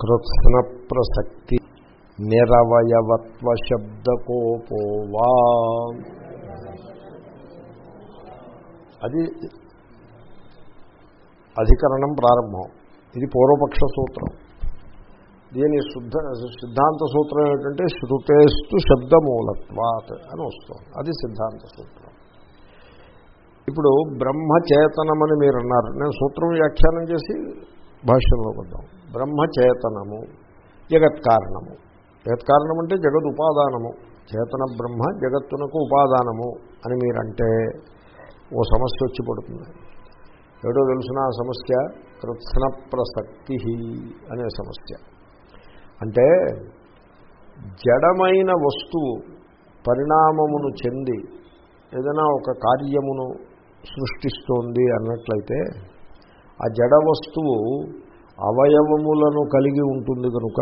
కృత్స్న ప్రసక్తి నిరవయవత్వ శబ్దకోపోవా అది అధికరణం ప్రారంభం. ఇది పూర్వపక్ష సూత్రం. దీని శుద్ధ సిద్ధాంత సూత్రం ఏమిటంటే శృతేస్తు శబ్దమూలత్వాత్ అని వస్తుంది. అది సిద్ధాంత సూత్రం. ఇప్పుడు బ్రహ్మచేతనమని మీరు అన్నారు నేను సూత్రం వ్యాఖ్యానం చేసి భాష్యంలో వద్దాం బ్రహ్మచేతనము జగత్కారణము. జగత్కారణం అంటే జగద్ ఉపాదానము చేతన బ్రహ్మ జగత్తునకు ఉపాదానము అని మీరంటే ఓ సమస్య వచ్చి పడుతుంది. ఏడో తెలిసిన ఆ సమస్య? కృత్స్న ప్రసక్తి అనే సమస్య. అంటే జడమైన వస్తువు పరిణామమును చెంది ఏదైనా ఒక కార్యమును సృష్టిస్తోంది అన్నట్లయితే ఆ జడ వస్తువు అవయవములను కలిగి ఉంటుంది కనుక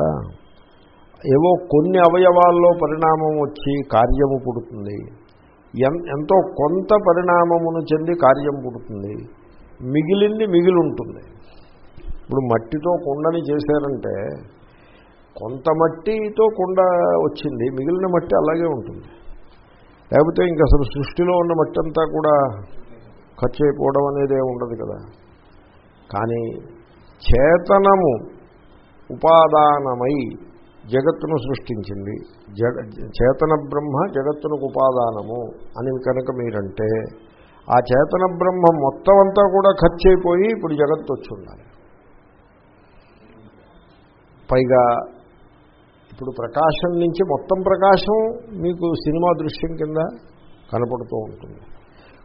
ఏవో కొన్ని అవయవాల్లో పరిణామం వచ్చి కార్యము పుడుతుంది. ఎంతో కొంత పరిణామమును చెంది కార్యం పుడుతుంది. మిగిలింది మిగిలి ఉంటుంది ఇప్పుడు మట్టితో కుండని చేశారంటే కొంత మట్టితో కుండ వచ్చింది మిగిలిన మట్టి అలాగే ఉంటుంది. లేకపోతే ఇంక అసలు సృష్టిలో ఉన్న మట్టి అంతా కూడా ఖర్చు అయిపోవడం అనేది ఉండదు కదా. కానీ చేతనము ఉపాదానమై జగత్తును సృష్టించింది. జగ చేతన బ్రహ్మ జగత్తునకు ఉపాదానము అని కనుక మీరంటే ఆ చేతన బ్రహ్మ మొత్తం అంతా కూడా ఖర్చు అయిపోయి ఇప్పుడు జగత్తు వచ్చి ఉండాలి పైగా ఇప్పుడు ప్రకాశం నుంచి మొత్తం ప్రకాశం మీకు సినిమా దృశ్యం కింద కనపడుతూ ఉంటుంది.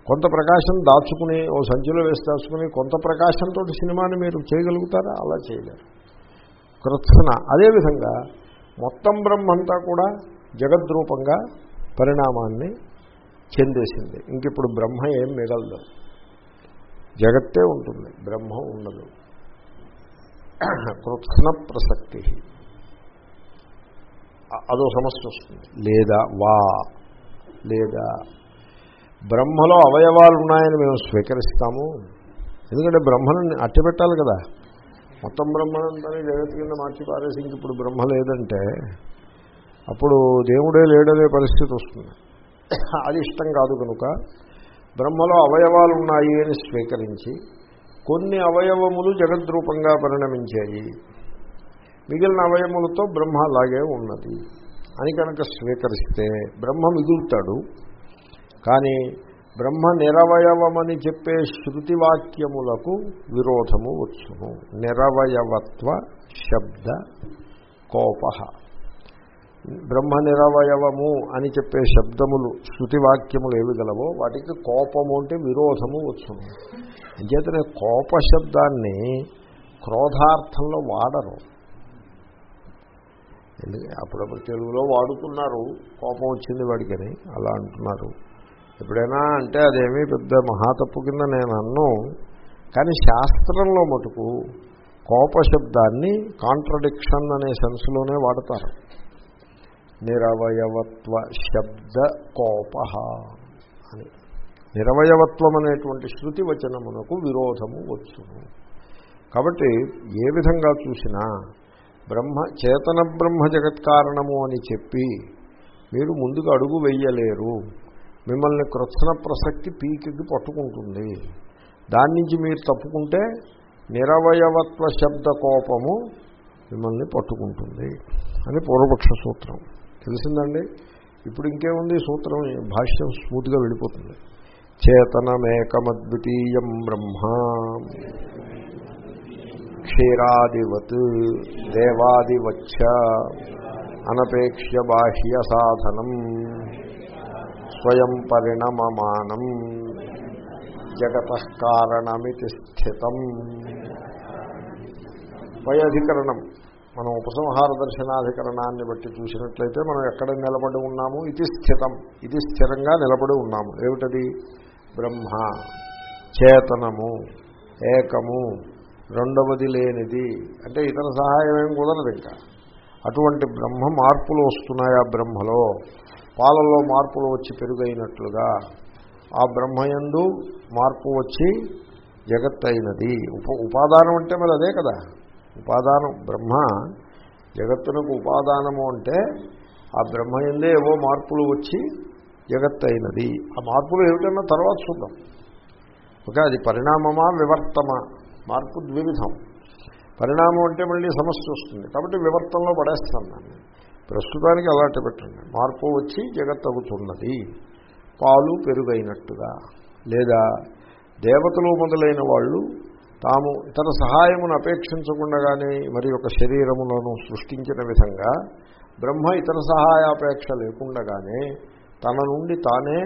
కొంత ప్రకాశం దాచుకుని ఓ సంచిలో వేసి దాచుకుని కొంత ప్రకాశంతో సినిమాని మీరు చేయగలుగుతారా? అలా చేయలేరు. కృత్సన. అదేవిధంగా మొత్తం బ్రహ్మంతా కూడా జగద్రూపంగా పరిణామాన్ని చెందేసింది. ఇంక ఇప్పుడు బ్రహ్మ ఏం మిగలదు. జగత్తే ఉంటుంది. బ్రహ్మ ఉండదు. కృత్సన ప్రసక్తి. అదో సమస్య వస్తుంది. లేదా వా. లేదా బ్రహ్మలో అవయవాలు ఉన్నాయని మేము స్వీకరిస్తాము. ఎందుకంటే బ్రహ్మను అట్టపెట్టాలి కదా. మొత్తం బ్రహ్మనంతా జగత్ కింద మార్చి పారేసి ఇప్పుడు బ్రహ్మ లేదంటే అప్పుడు దేవుడే లేడనే పరిస్థితి వస్తుంది. అది ఇష్టం కాదు కనుక బ్రహ్మలో అవయవాలు ఉన్నాయి అని స్వీకరించి కొన్ని అవయవములు జగద్రూపంగా పరిణమించాయి. మిగిలిన అవయములతో బ్రహ్మ అలాగే ఉన్నది. అని కనుక స్వీకరిస్తే బ్రహ్మ మిగులుతాడు. కానీ బ్రహ్మ నిరవయవమని చెప్పే శృతి వాక్యములకు విరోధము వచ్చును. నిరవయవత్వ శబ్ద కోప. బ్రహ్మ నిరవయవము అని చెప్పే శబ్దములు శృతి వాక్యములు ఏవి గలవో వాటికి కోపము అంటే విరోధము వచ్చును. అంచేతనే కోప శబ్దాన్ని క్రోధార్థంలో వాడరు. అప్పుడప్పుడు తెలుగులో వాడుతున్నారు కోపం వచ్చింది వాడికని అలా అంటున్నారు. ఎప్పుడైనా అంటే అదేమీ పెద్ద మహాతప్పు కింద నేను అన్ను కానీ శాస్త్రంలో మటుకు కోపశబ్దాన్ని కాంట్రడిక్షన్ అనే సెన్స్లోనే వాడతారు. నిరవయవత్వ శబ్ద కోప అని. నిరవయవత్వం అనేటువంటి శృతి వచనమునకు విరోధము వచ్చును. కాబట్టి ఏ విధంగా చూసినా బ్రహ్మ చేతన బ్రహ్మ జగత్కారణము అని చెప్పి మీరు ముందుకు అడుగు వెయ్యలేరు మిమ్మల్ని కృత్సన ప్రసక్తి పీకికి పట్టుకుంటుంది. దాని నుంచి మీరు తప్పుకుంటే నిరవయవత్వ శబ్ద కోపము మిమ్మల్ని పట్టుకుంటుంది అని పూర్వపక్ష సూత్రం. తెలిసిందండి? ఇప్పుడు ఇంకేముంది? సూత్రం భాష్యం స్మూత్గా వెళ్ళిపోతుంది. చేతనమేకమద్వితీయం బ్రహ్మ. క్షీరాదివత్ దేవాదివచ్చ. అనపేక్ష్య బాహ్య సాధనం. స్వయం పరిణమమానం. జగత కారణమితి స్థితం. పై అధికరణం మనం ఉపసంహార దర్శనాధికరణాన్ని బట్టి చూసినట్లయితే మనం ఎక్కడ నిలబడి ఉన్నాము? ఇది స్థితం. ఇది స్థిరంగా నిలబడి ఉన్నాము. ఏమిటది? బ్రహ్మ. చేతనము. ఏకము. రెండవది లేనిది. అంటే ఇతర సహాయం ఏం కుదరదు ఇంకా. అటువంటి బ్రహ్మ మార్పులు వస్తున్నాయి ఆ బ్రహ్మలో. పాలలో మార్పులు వచ్చి పెరుగైనట్లుగా ఆ బ్రహ్మయందు మార్పు వచ్చి జగత్ అయినది ఉప ఉపాదానం అంటే మరి అదే కదా. ఉపాదానం బ్రహ్మ జగత్తునకు ఉపాదానము అంటే ఆ బ్రహ్మయందే ఏవో మార్పులు వచ్చి జగత్ అయినది ఆ మార్పులు ఏమిటన్నా తర్వాత చూద్దాం. ఓకే అది పరిణామమా వివర్తమా? మార్పు ద్వివిధం. పరిణామం అంటే మళ్ళీ సమస్య వస్తుంది. కాబట్టి వివర్తంలో పడేస్తాను దాన్ని. ప్రస్తుతానికి అలాంటి పెట్టండి. మార్పు వచ్చి జగత్ అవుతున్నది పాలు పెరుగైనట్టుగా. లేదా దేవతలు మొదలైన వాళ్ళు తాము ఇతర సహాయమును అపేక్షించకుండానే మరి ఒక శరీరములను సృష్టించిన విధంగా బ్రహ్మ ఇతర సహాయాపేక్ష లేకుండగానే తన నుండి తానే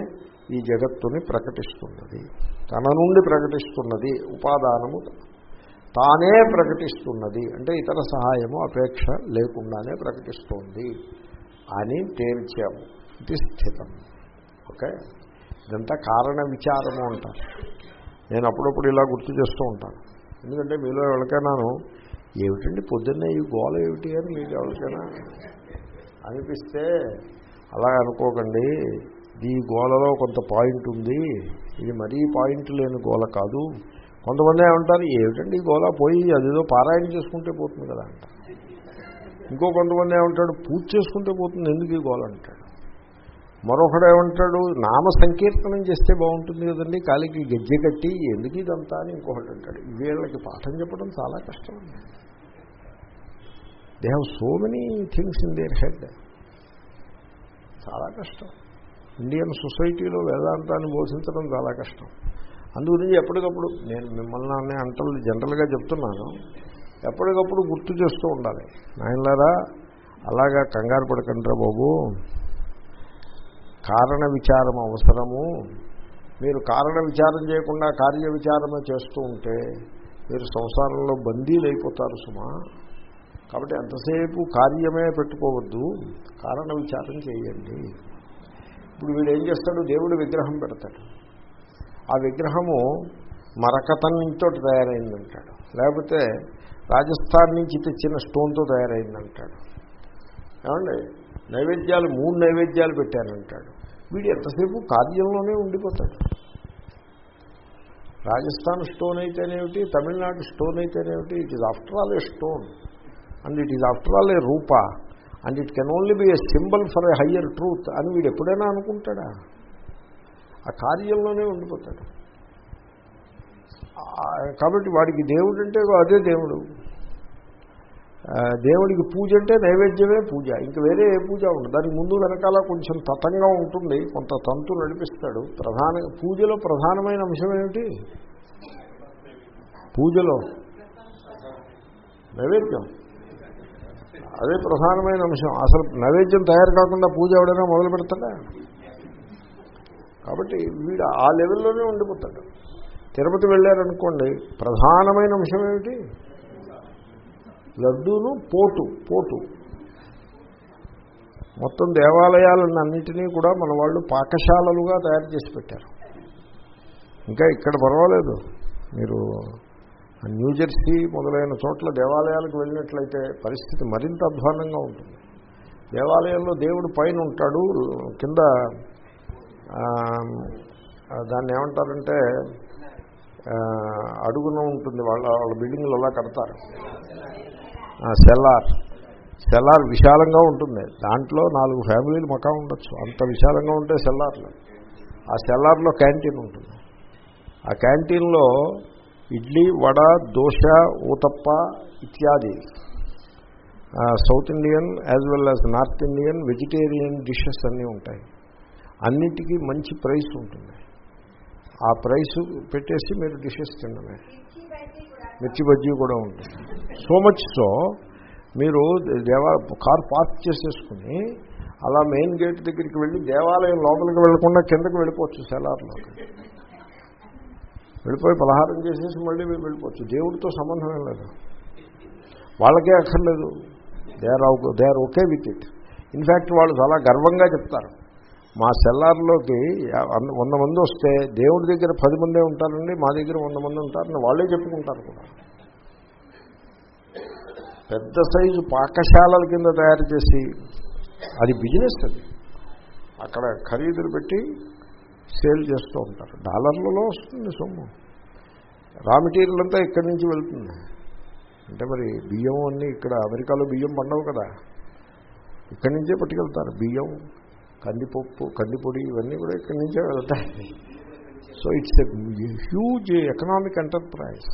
ఈ జగత్తుని ప్రకటిస్తున్నది. తన నుండి ప్రకటిస్తున్నది ఉపాదానము. తానే ప్రకటిస్తున్నది. అంటే ఇతర సహాయము అపేక్ష లేకుండానే ప్రకటిస్తోంది అని తేల్చాము. ఇది స్థితం. ఓకే? ఇదంతా కారణ విచారము అంటారు నేను అప్పుడప్పుడు ఇలా గుర్తు చేస్తూ ఉంటాను. ఎందుకంటే మీలో ఎవరికైనాను ఏమిటండి పొద్దున్నే ఈ గోల ఏమిటి అని మీకు ఎవరికైనా అనిపిస్తే అలా అనుకోకండి. ఈ గోలలో కొంత పాయింట్ ఉంది. ఇది మరీ పాయింట్ లేని గోల కాదు. కొంతమంది ఏమంటారు ఏమిటండి ఈ పోయి అదేదో పారాయణ చేసుకుంటే పోతుంది కదా అంటారు. ఇంకో కొంతమంది ఏమంటాడు పూజ చేసుకుంటే పోతుంది ఎందుకు ఈ గోల అంటాడు. మరొకడు ఏమంటాడు నామ సంకీర్తనం చేస్తే బాగుంటుంది కదండి కాలికి గజ్జె కట్టి ఎందుకు ఇదంతా? అని ఇంకొకటి అంటాడు. వీళ్ళకి పాఠం చెప్పడం చాలా కష్టం they have so many things in their head చాలా కష్టం. ఇండియన్ సొసైటీలో వేదాంతాన్ని బోధించడం చాలా కష్టం. అందుగురించి ఎప్పటికప్పుడు నేను మిమ్మల్ని అనే అంటలు జనరల్గా చెప్తున్నాను. ఎప్పటికప్పుడు గుర్తు చేస్తూ ఉండాలి. నాయనలారా అలాగా కంగారు పడకండిరా బాబు. కారణ విచారం అవసరము. మీరు కారణ విచారం చేయకుండా కార్య విచారమే చేస్తూ ఉంటే మీరు సంసారంలో బందీలు అయిపోతారు సుమా. కాబట్టి ఎంతసేపు కార్యమే పెట్టుకోవద్దు. కారణ విచారం చేయండి. ఇప్పుడు వీడు ఏం చేస్తాడు? దేవుడు విగ్రహం పెడతాడు. ఆ విగ్రహము మరకతం మరకతంతో తయారైందంటాడు. లేకపోతే రాజస్థాన్ నుంచి తెచ్చిన స్టోన్తో తయారైందంటాడు. ఏమండి? నైవేద్యాలు మూడు నైవేద్యాలు పెట్టానంటాడు. వీడు ఎంతసేపు కార్యంలోనే ఉండిపోతాడు. రాజస్థాన్ స్టోన్ అయితేనేమిటి Tamil Nadu stone అయితేనేమిటి it is after all a stone. And it is after all a Roopa. And it can only be a symbol for a higher truth అని వీడు ఎప్పుడైనా అనుకుంటాడా? ఆ కార్యంలోనే ఉండిపోతాడు. కాబట్టి వాడికి దేవుడు అంటే అదే దేవుడు. దేవుడికి పూజ అంటే నైవేద్యమే పూజ. ఇంక వేరే ఏ పూజ ఉండదు. దానికి ముందు వెనకాల కొంచెం తతంగా ఉంటుంది. కొంత తంతు నడిపిస్తాడు. ప్రధాన పూజలో ప్రధానమైన అంశం ఏమిటి? పూజలో. నైవేద్యం. అదే ప్రధానమైన అంశం. అసలు నైవేద్యం తయారు కాకుండా పూజ ఎవడైనా మొదలు పెడతాడా కాబట్టి వీడు ఆ లెవెల్లోనే ఉండిపోతాడు. తిరుపతి వెళ్ళారనుకోండి ప్రధానమైన అంశం ఏమిటి? లడ్డూను పోటు పోటు. మొత్తం దేవాలయాలను అన్నింటినీ కూడా మన వాళ్ళు పాకశాలలుగా తయారు చేసి పెట్టారు. ఇంకా ఇక్కడ పర్వాలేదు. మీరు న్యూజెర్సీ మొదలైన చోట్ల దేవాలయాలకు వెళ్ళినట్లయితే పరిస్థితి మరింత అధ్వానంగా ఉంటుంది. దేవాలయంలో దేవుడు పైన ఉంటాడు కింద దాన్ని ఏమంటారంటే అడుగున ఉంటుంది వాళ్ళ వాళ్ళ బిల్డింగ్లు అలా కడతారు. సెల్లార్. సెల్లార్ విశాలంగా ఉంటుంది. దాంట్లో నాలుగు ఫ్యామిలీలు మకా ఉండొచ్చు. అంత విశాలంగా ఉంటే సెల్లార్లు. ఆ సెల్లార్లో క్యాంటీన్ ఉంటుంది. ఆ క్యాంటీన్లో ఇడ్లీ వడ దోశ ఊతప్ప ఇత్యాది south Indian as well as north Indian vegetarian dishes అన్నీ ఉంటాయి. అన్నిటికీ మంచి ప్రైస్ ఉంటుంది. ఆ ప్రైస్ పెట్టేసి మీరు డిషెస్ తినమే మిర్చి బజ్జీ కూడా ఉంటుంది. సో మచ్ సో మీరు దేవా కార్ పార్క్ చేసేసుకుని అలా మెయిన్ గేట్ దగ్గరికి వెళ్ళి దేవాలయం లోపలికి వెళ్ళకుండా కిందకి వెళ్ళిపోవచ్చు సెలార్లోకి వెళ్ళిపోయి పలహారం చేసేసి మళ్ళీ మీరు వెళ్ళిపోవచ్చు. దేవుడితో సంబంధం ఏం లేదు. వాళ్ళకే అక్కర్లేదు. They are they are okay with it in fact వాళ్ళు చాలా గర్వంగా చెప్తారు. మా సెల్లార్లోకి వంద మంది వస్తే దేవుడి దగ్గర పది మందే ఉంటారండి మా దగ్గర వంద మంది ఉంటారని వాళ్ళే చెప్పుకుంటారు కూడా. పెద్ద సైజు పాకశాలల కింద తయారు చేసి అది బిజినెస్ అది. అక్కడ ఖరీదులు పెట్టి సేల్ చేస్తూ ఉంటారు. డాలర్లలో వస్తుంది సొమ్ము. రా మెటీరియల్ అంతా ఇక్కడి నుంచి వెళ్తుంది. అంటే మరి బియ్యం అన్నీ ఇక్కడ అమెరికాలో బియ్యం పండవు కదా. ఇక్కడి నుంచే పట్టుకెళ్తారు. బియ్యం కందిపప్పు కందిపొడి ఇవన్నీ కూడా ఇక్కడి నుంచే వెళ్తాయి. So it's a huge economic enterprise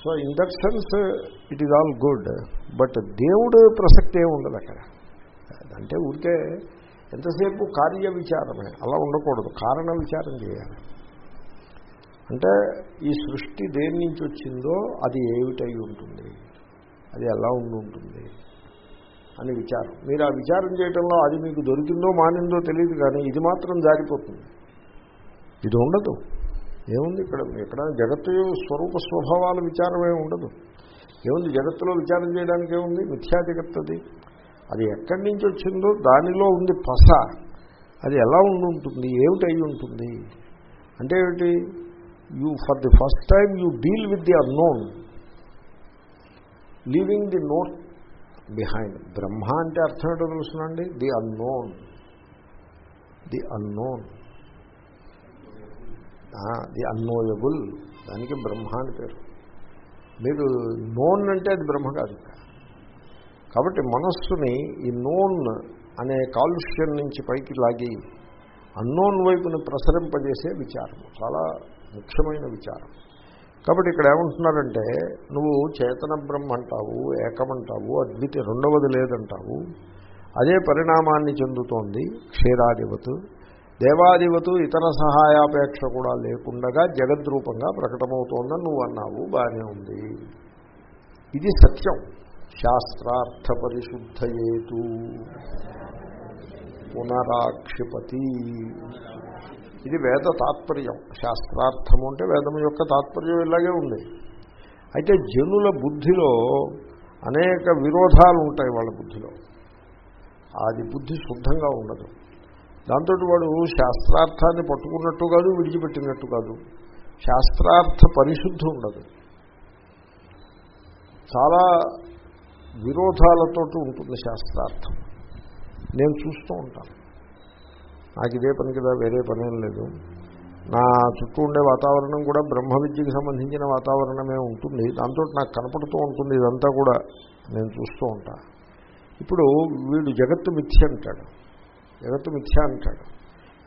so in that sense it is all good but దేవుడు ప్రసక్తి ఏమి ఉండదు అక్కడ. అంటే ఊరికే ఎంతసేపు కార్య విచారమే అలా ఉండకూడదు. కారణ విచారం చేయాలి. అంటే ఈ సృష్టి దేని నుంచి వచ్చిందో అది ఏమిటై ఉంటుంది? అది ఎలా ఉండి ఉంటుంది? అని విచారం. మీరు ఆ విచారం చేయటంలో అది మీకు దొరికిందో మానిందో తెలియదు కానీ ఇది మాత్రం జారిపోతుంది. ఇది ఉండదు. ఏముంది ఇక్కడ? ఇక్కడ జగత్తు స్వరూప స్వభావాల విచారమే ఉండదు. ఏముంది? జగత్తులో విచారం చేయడానికి ఏముంది? మిథ్యా జగత్తది అది. ఎక్కడి నుంచి వచ్చిందో దానిలో ఉంది పస. అది ఎలా ఉండి ఉంటుంది? ఏమిటి అయి ఉంటుంది? అంటే ఏమిటి? You for the first time you deal with the unknown leaving the note behind. Brahma అంటే అర్థం ఏంటో తెలుసునండి? The unknown. The unknown. The unknowable. దానికి బ్రహ్మ అని పేరు. మీరు నోన్ అంటే అది బ్రహ్మ కాదు కాబట్టి మనస్సుని ఈ నోన్ అనే కాలుష్యం నుంచి పైకి లాగి అన్నోన్ వైపుని ప్రసరింపజేసే విచారం చాలా ముఖ్యమైన విచారం. కాబట్టి ఇక్కడ ఏమంటున్నారంటే నువ్వు చేతన బ్రహ్మ అంటావు ఏకమంటావు అద్వితి రెండవది లేదంటావు. అదే పరిణామాన్ని చెందుతోంది క్షీరాధిపతు. దేవాధిపతు ఇతర సహాయాపేక్ష కూడా లేకుండగా జగద్రూపంగా ప్రకటమవుతోందని నువ్వు అన్నావు బాగానే ఉంది. ఇది సత్యం. శాస్త్రార్థ పరిశుద్ధయేతు. పునరాక్షిపతి. ఇది వేద తాత్పర్యం. శాస్త్రార్థము అంటే వేదం యొక్క తాత్పర్యం ఇలాగే ఉంది. అయితే జనుల బుద్ధిలో అనేక విరోధాలు ఉంటాయి వాళ్ళ బుద్ధిలో. అది బుద్ధి శుద్ధంగా ఉండదు. దాంతో వాడు శాస్త్రార్థాన్ని పట్టుకున్నట్టు కాదు విడిచిపెట్టినట్టు కాదు. శాస్త్రార్థ పరిశుద్ధి ఉండదు. చాలా విరోధాలతో ఉంటుంది శాస్త్రార్థం. నేను చూస్తూ ఉంటాను. నాకు ఇదే పని కదా వేరే పనేం లేదు. నా చుట్టూ ఉండే వాతావరణం కూడా బ్రహ్మ విద్యకి సంబంధించిన వాతావరణమే ఉంటుంది. దాంతో నాకు కనపడుతూ ఉంటుంది ఇదంతా కూడా. నేను చూస్తూ ఉంటా. ఇప్పుడు వీడు జగత్తు మిథ్య అంటాడు. జగత్తు మిథ్య అంటాడు.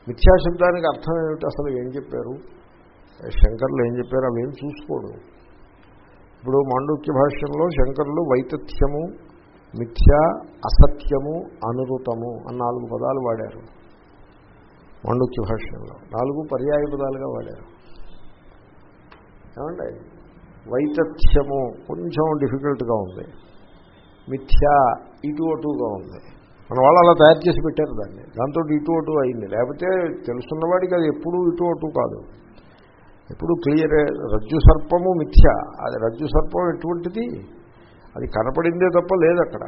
మిథ్యా శబ్దానికి అర్థం ఏమిటి? అసలు ఏం చెప్పారు? శంకర్లు ఏం చెప్పారు? అవేం చూసుకోడు. ఇప్పుడు మాండూక్య భాష్యంలో శంకరులు వైతథ్యము మిథ్య అసత్యము అనురుతము అన్న నాలుగు పదాలు వాడారు. మాండూక్య భాష్యంలో. నాలుగు పర్యాయ పదాలుగా వాడారు. ఏమండి? వైతథ్యము కొంచెం డిఫికల్ట్గా ఉంది. మిథ్య ఇటు అటుగా ఉంది. మన వాళ్ళు అలా తయారు చేసి పెట్టారు దాన్ని. దాంతో ఇటు అటు అయింది. లేకపోతే తెలుసున్నవాడికి అది ఎప్పుడూ ఇటు అటు కాదు. ఎప్పుడు క్లియరే రజ్జు సర్పము మిథ్య. అది రజ్జు సర్పం ఎటువంటిది? అది కనపడిందే తప్ప లేదు అక్కడ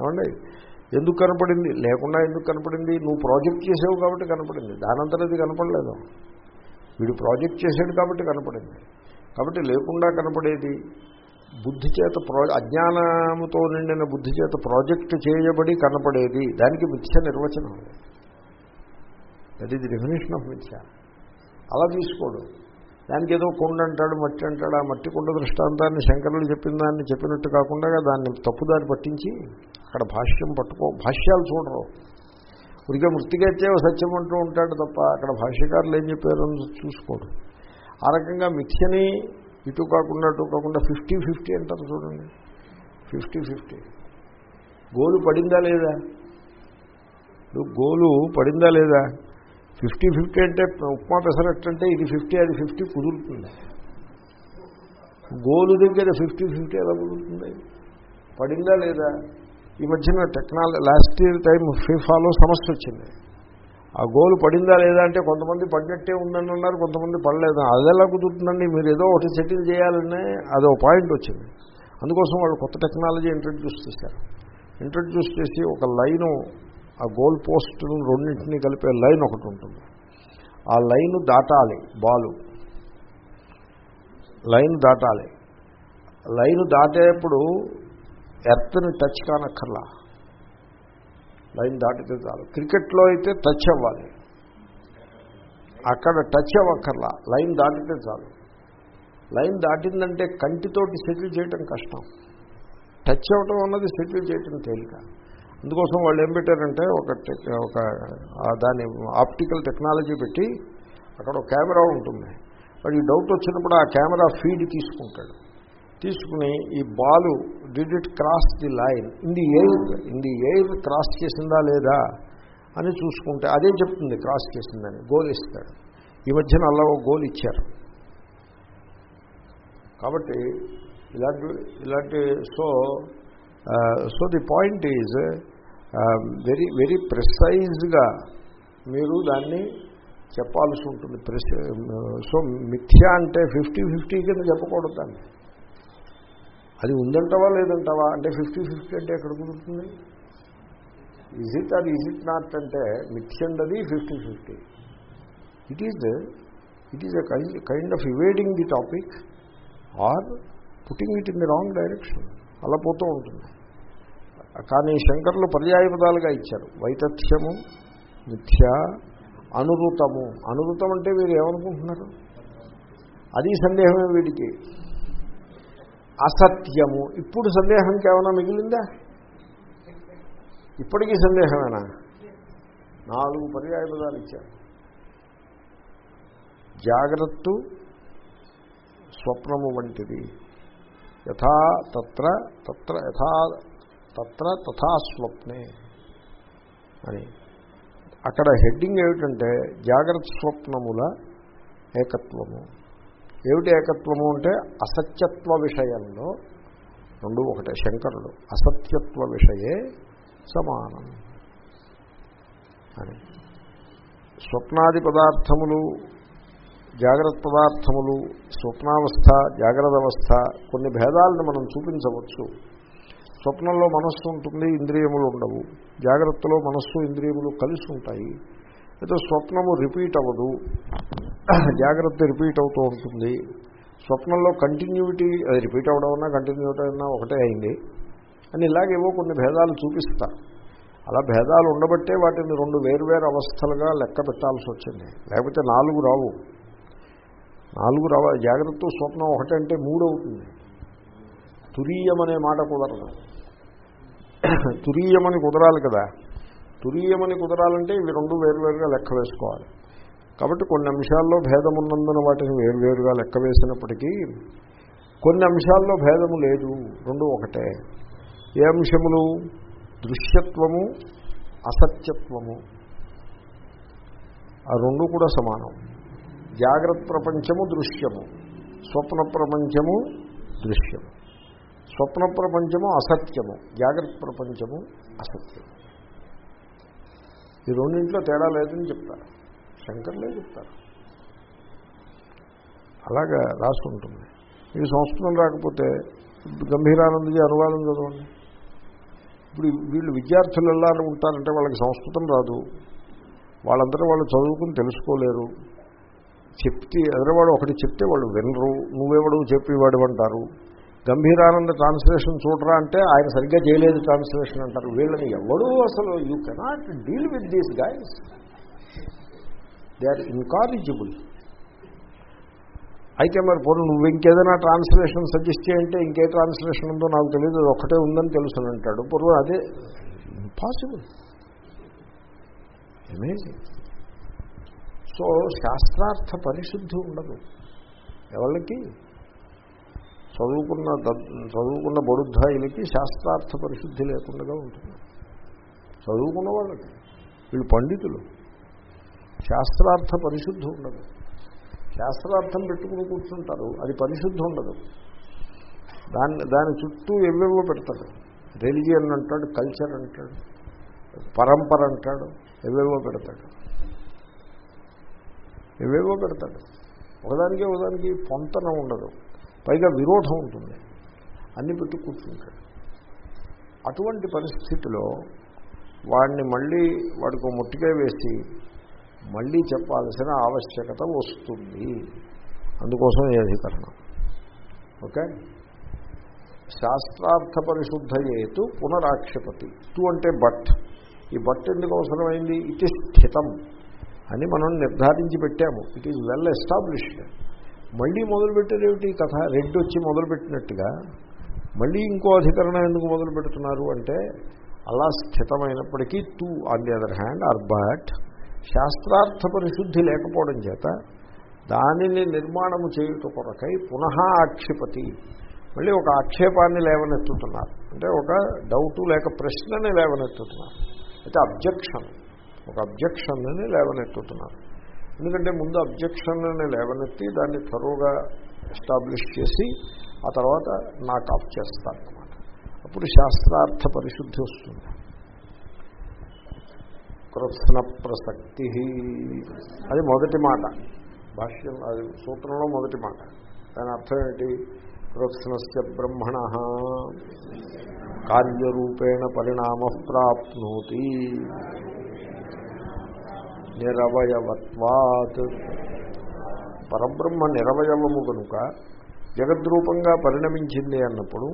ఏమండి? ఎందుకు కనపడింది? లేకుండా ఎందుకు కనపడింది? నువ్వు ప్రాజెక్ట్ చేసావు కాబట్టి కనపడింది. దానంతరం ఇది కనపడలేదు. వీడు ప్రాజెక్ట్ చేశాడు కాబట్టి కనపడింది. కాబట్టి లేకుండా కనపడేది బుద్ధి చేత ప్రో అజ్ఞానముతో నిండిన బుద్ధి చేత ప్రాజెక్ట్ చేయబడి కనపడేది. దానికి మిథ్య నిర్వచనం దట్ ఈజ్ డెఫినేషన్ ఆఫ్ మిథ్య. అలా తీసుకోడు. దానికి ఏదో కుండ అంటాడు మట్టి అంటాడు ఆ మట్టి కొండ దృష్టాంతాన్ని శంకరులు చెప్పిన దాన్ని చెప్పినట్టు కాకుండా దాన్ని తప్పుదారి పట్టించి అక్కడ భాష్యం పట్టుకో భాష్యాలు చూడరు. ఉరికే మృతికెచ్చే సత్యం అంటూ ఉంటాడు తప్ప అక్కడ భాష్యకారులు ఏం చెప్పారు చూసుకోడు. ఆ రకంగా మిథ్యని ఇటు కాకుండా అటు కాకుండా ఫిఫ్టీ ఫిఫ్టీ అంటారు చూడండి. Fifty fifty. గోలు పడిందా లేదా? గోలు పడిందా లేదా? ఫిఫ్టీ ఫిఫ్టీ అంటే ఉప్మా పెసరట్టు అంటే ఇది ఫిఫ్టీ అది ఫిఫ్టీ కుదురుతుంది. గోలు దగ్గర ఫిఫ్టీ ఫిఫ్టీ ఎలా కుదురుతుంది? పడిందా లేదా? ఈ మధ్యన టెక్నాలజీ లాస్ట్ ఇయర్ టైం ఫిఫాలో సమస్య వచ్చింది. ఆ గోలు పడిందా లేదా అంటే కొంతమంది పడినట్టే ఉందని అన్నారు కొంతమంది పడలేదు. అది ఎలా కుదురుతుందండి? మీరు ఏదో ఒకటి సెటిల్ చేయాలనే అదో పాయింట్ వచ్చింది. అందుకోసం వాళ్ళు కొత్త టెక్నాలజీ ఇంట్రడ్యూస్ చేశారు. ఇంట్రడ్యూస్ చేసి ఒక లైను ఆ గోల్ పోస్టును రెండింటినీ కలిపే లైన్ ఒకటి ఉంటుంది. ఆ లైన్ దాటాలి బాలు. లైన్ దాటాలి. లైన్ దాటేప్పుడు ఎర్త్ని టచ్ కానక్కర్లా. లైన్ దాటితే చాలు. క్రికెట్లో అయితే టచ్ అవ్వాలి. అక్కడ టచ్ అవ్వక్కర్లా. లైన్ దాటితే చాలు. లైన్ దాటిందంటే కంటితోటి సెటిల్ చేయటం కష్టం. టచ్ అవ్వటం అన్నది సెటిల్ చేయటం తేలిక. అందుకోసం వాళ్ళు ఏం పెట్టారంటే ఒక టెక్- ఒక దాని ఆప్టికల్ టెక్నాలజీ పెట్టి అక్కడ ఒక కెమెరా ఉంటుంది. వాడికి డౌట్ వచ్చినప్పుడు ఆ కెమెరా ఫీడ్ తీసుకుంటాడు. తీసుకుని ఈ ball did it cross the line in the air in the air cross చేసిందా లేదా అని చూసుకుంటే అదే చెప్తుంది క్రాస్ చేసిందని గోల్ ఇస్తాడు. ఈ మధ్యన అలా ఒక గోల్ ఇచ్చారు. కాబట్టి ఇలాంటి ఇలాంటి so so the point is very very ప్రిసైజ్గా మీరు దాన్ని చెప్పాల్సి ఉంటుంది. సో మిథ్య అంటే ఫిఫ్టీ ఫిఫ్టీ కింద చెప్పకూడదు దాన్ని. అది ఉందంటావా లేదంటావా? అంటే ఫిఫ్టీ ఫిఫ్టీ అంటే ఎక్కడ కుదురుతుంది? Is it or is it not అంటే మిథ్యండది fifty fifty it is it is a kind of evading the topic or putting it in the wrong direction అలా పోతూ ఉంటుంది. కానీ శంకర్లు పర్యాయ పదాలుగా ఇచ్చారు. వైతథ్యము మిథ్య అనురుతము. అనురుతం అంటే వీరు ఏమనుకుంటున్నారు? అది సందేహమే వీడికి. అసత్యము. ఇప్పుడు సందేహంకి ఏమైనా మిగిలిందా? ఇప్పటికీ సందేహమేనా? నాలుగు పర్యాయ పదాలు ఇచ్చారు. జాగ్రత్త స్వప్నము వంటిది. యథా తత్ర తత్ర యథా తత్ర తథా స్వప్నే అని. అక్కడ హెడ్డింగ్ ఏమిటంటే జాగ్రత్త స్వప్నముల ఏకత్వము. ఏమిటి ఏకత్వము అంటే అసత్యత్వ విషయంలో రెండు ఒకటే శంకరుడు అసత్యత్వ విషయే సమానం అని. స్వప్నాది పదార్థములు జాగ్రత్త పదార్థములు స్వప్నావస్థ జాగ్రత్త అవస్థ కొన్ని భేదాలను మనం చూపించవచ్చు. స్వప్నంలో మనస్సు ఉంటుంది ఇంద్రియములు ఉండవు. జాగ్రత్తలో మనస్సు ఇంద్రియములు కలిసి ఉంటాయి. అయితే స్వప్నము రిపీట్ అవ్వదు. జాగ్రత్త రిపీట్ అవుతూ ఉంటుంది. స్వప్నంలో కంటిన్యూటీ అది రిపీట్ అవ్వడం కంటిన్యూటీ అయినా ఒకటే అయింది. అని ఇలాగేవో కొన్ని భేదాలు చూపిస్తారు అలా భేదాలు ఉండబట్టే వాటిని రెండు వేరువేరు అవస్థలుగా లెక్క పెట్టాల్సి వచ్చింది. లేకపోతే నాలుగు రావు. నాలుగు రావ. జాగ్రత్త స్వప్నం ఒకటంటే మూడు అవుతుంది తురీయం అనే మాట కుదరదు. తురీయమని కుదరాలి కదా. తురీయమని కుదరాలంటే ఇవి రెండు వేరువేరుగా లెక్క వేసుకోవాలి. కాబట్టి కొన్ని అంశాల్లో భేదం ఉన్నందున వాటిని వేరువేరుగా లెక్క వేసినప్పటికీ కొన్ని అంశాల్లో భేదము లేదు. రెండు ఒకటే. ఏ అంశములు? దృశ్యత్వము అసత్యత్వము. ఆ రెండు కూడా సమానం. జాగ్రత్త ప్రపంచము దృశ్యము. స్వప్న ప్రపంచము దృశ్యము. స్వప్న ప్రపంచము అసత్యము జాగ్రత్త ప్రపంచము అసత్యము. ఈ రెండింట్లో తేడా లేదని చెప్తారు. శంకర్లే చెప్తారు. అలాగా రాసి ఉంటుంది మీకు సంస్కృతం రాకపోతే గంభీరానందజీ అనువాదం చదవండి. ఇప్పుడు వీళ్ళు విద్యార్థులు ఎలా ఉంటారంటే వాళ్ళకి సంస్కృతం రాదు. వాళ్ళందరూ వాళ్ళు చదువుకుని తెలుసుకోలేరు. చెప్తే ఎదరవాడు ఒకటి చెప్తే వాళ్ళు వినరు. నువ్వెవడు చెప్పేవాడు అంటారు గంభీరానంద ట్రాన్స్లేషన్ చూడరా అంటే ఆయన సరిగ్గా చేయలేదు ట్రాన్స్లేషన్ అంటారు. వీళ్ళని ఎవడూ అసలు you cannot deal with these guys they are incorrigible అయితే మరి పోనీ నువ్వు ఇంకేదైనా ట్రాన్స్లేషన్ సజెస్ట్ చేయంటే ఇంకే ట్రాన్స్లేషన్ ఉందో నాకు తెలియదు ఒక్కటే ఉందని తెలుసుని అంటాడు. పూర్వం అదే ఇంపాసిబుల్ అమేజింగ్ సో శాస్త్రార్థ పరిశుద్ధి ఉండదు. ఎవరికి చదువుకున్న చదువుకున్న బడుద్ధాయిలకి శాస్త్రార్థ పరిశుద్ధి లేకుండా ఉంటుంది. చదువుకున్న వాళ్ళకి వీళ్ళు పండితులు. శాస్త్రార్థ పరిశుద్ధి ఉండదు. శాస్త్రార్థం పెట్టుకుని కూర్చుంటారు అది పరిశుద్ధి ఉండదు. దాన్ని దాని చుట్టూ ఎవేవో పెడతాడు రెలిజియన్ అంటాడు కల్చర్ అంటాడు పరంపర అంటాడు ఎవేవో పెడతాడు. ఎవేవో పెడతాడు. ఒకదానికి ఒకదానికి పొంతన ఉండదు. పైగా విరోధం ఉంటుంది. అన్ని పెట్టి కూర్చుంటాడు. అటువంటి పరిస్థితిలో వాడిని మళ్ళీ వాడికి ముట్టికే వేసి మళ్ళీ చెప్పాల్సిన ఆవశ్యకత వస్తుంది. అందుకోసం ఈ అధికరణం. ఓకే? శాస్త్రార్థ పరిశుద్ధ ఏతు పునరాక్షపతి. తు అంటే బట్ ఈ బట్ ఎందుకు అవసరమైంది? ఇట్ ఈస్ స్థితం అని మనం నిర్ధారించి పెట్టాము. ఇట్ ఈజ్ వెల్ ఎస్టాబ్లిష్డ్ మళ్ళీ మొదలుపెట్టేదేమిటి? కథ రెడ్డి వచ్చి మొదలుపెట్టినట్టుగా మళ్ళీ ఇంకో అధికరణ ఎందుకు మొదలు పెడుతున్నారు అంటే అలా స్థితమైనప్పటికీ too on the other hand or but శాస్త్రార్థ పరిశుద్ధి లేకపోవడం చేత దానిని నిర్మాణము చేయుట కొరకై పునః ఆక్షిపతి. మళ్ళీ ఒక ఆక్షేపాన్ని లేవనెత్తుతున్నారు. అంటే ఒక డౌటు లేక ప్రశ్నని లేవనెత్తుతున్నారు. అయితే అబ్జెక్షన్ ఒక అబ్జెక్షన్ని లేవనెత్తుతున్నారు. ఎందుకంటే ముందు అబ్జెక్షన్ని లేవనెత్తి దాన్ని త్వరగా ఎస్టాబ్లిష్ చేసి ఆ తర్వాత నాకు ఆఫ్ చేస్తారనమాట అప్పుడు శాస్త్రార్థ పరిశుద్ధి వస్తుంది. కృత్న ప్రసక్తి. అది మొదటి మాట. భాష్యం అది సూత్రంలో మొదటి మాట. దాని అర్థం ఏంటి కృత్స్నస్య బ్రహ్మణ. కార్యరూపేణ పరిణామ ప్రాప్నోతి. నిరవయవత్వాత్. పరబ్రహ్మ నిరవయవము కనుక జగద్రూపంగా పరిణమించింది అన్నప్పుడు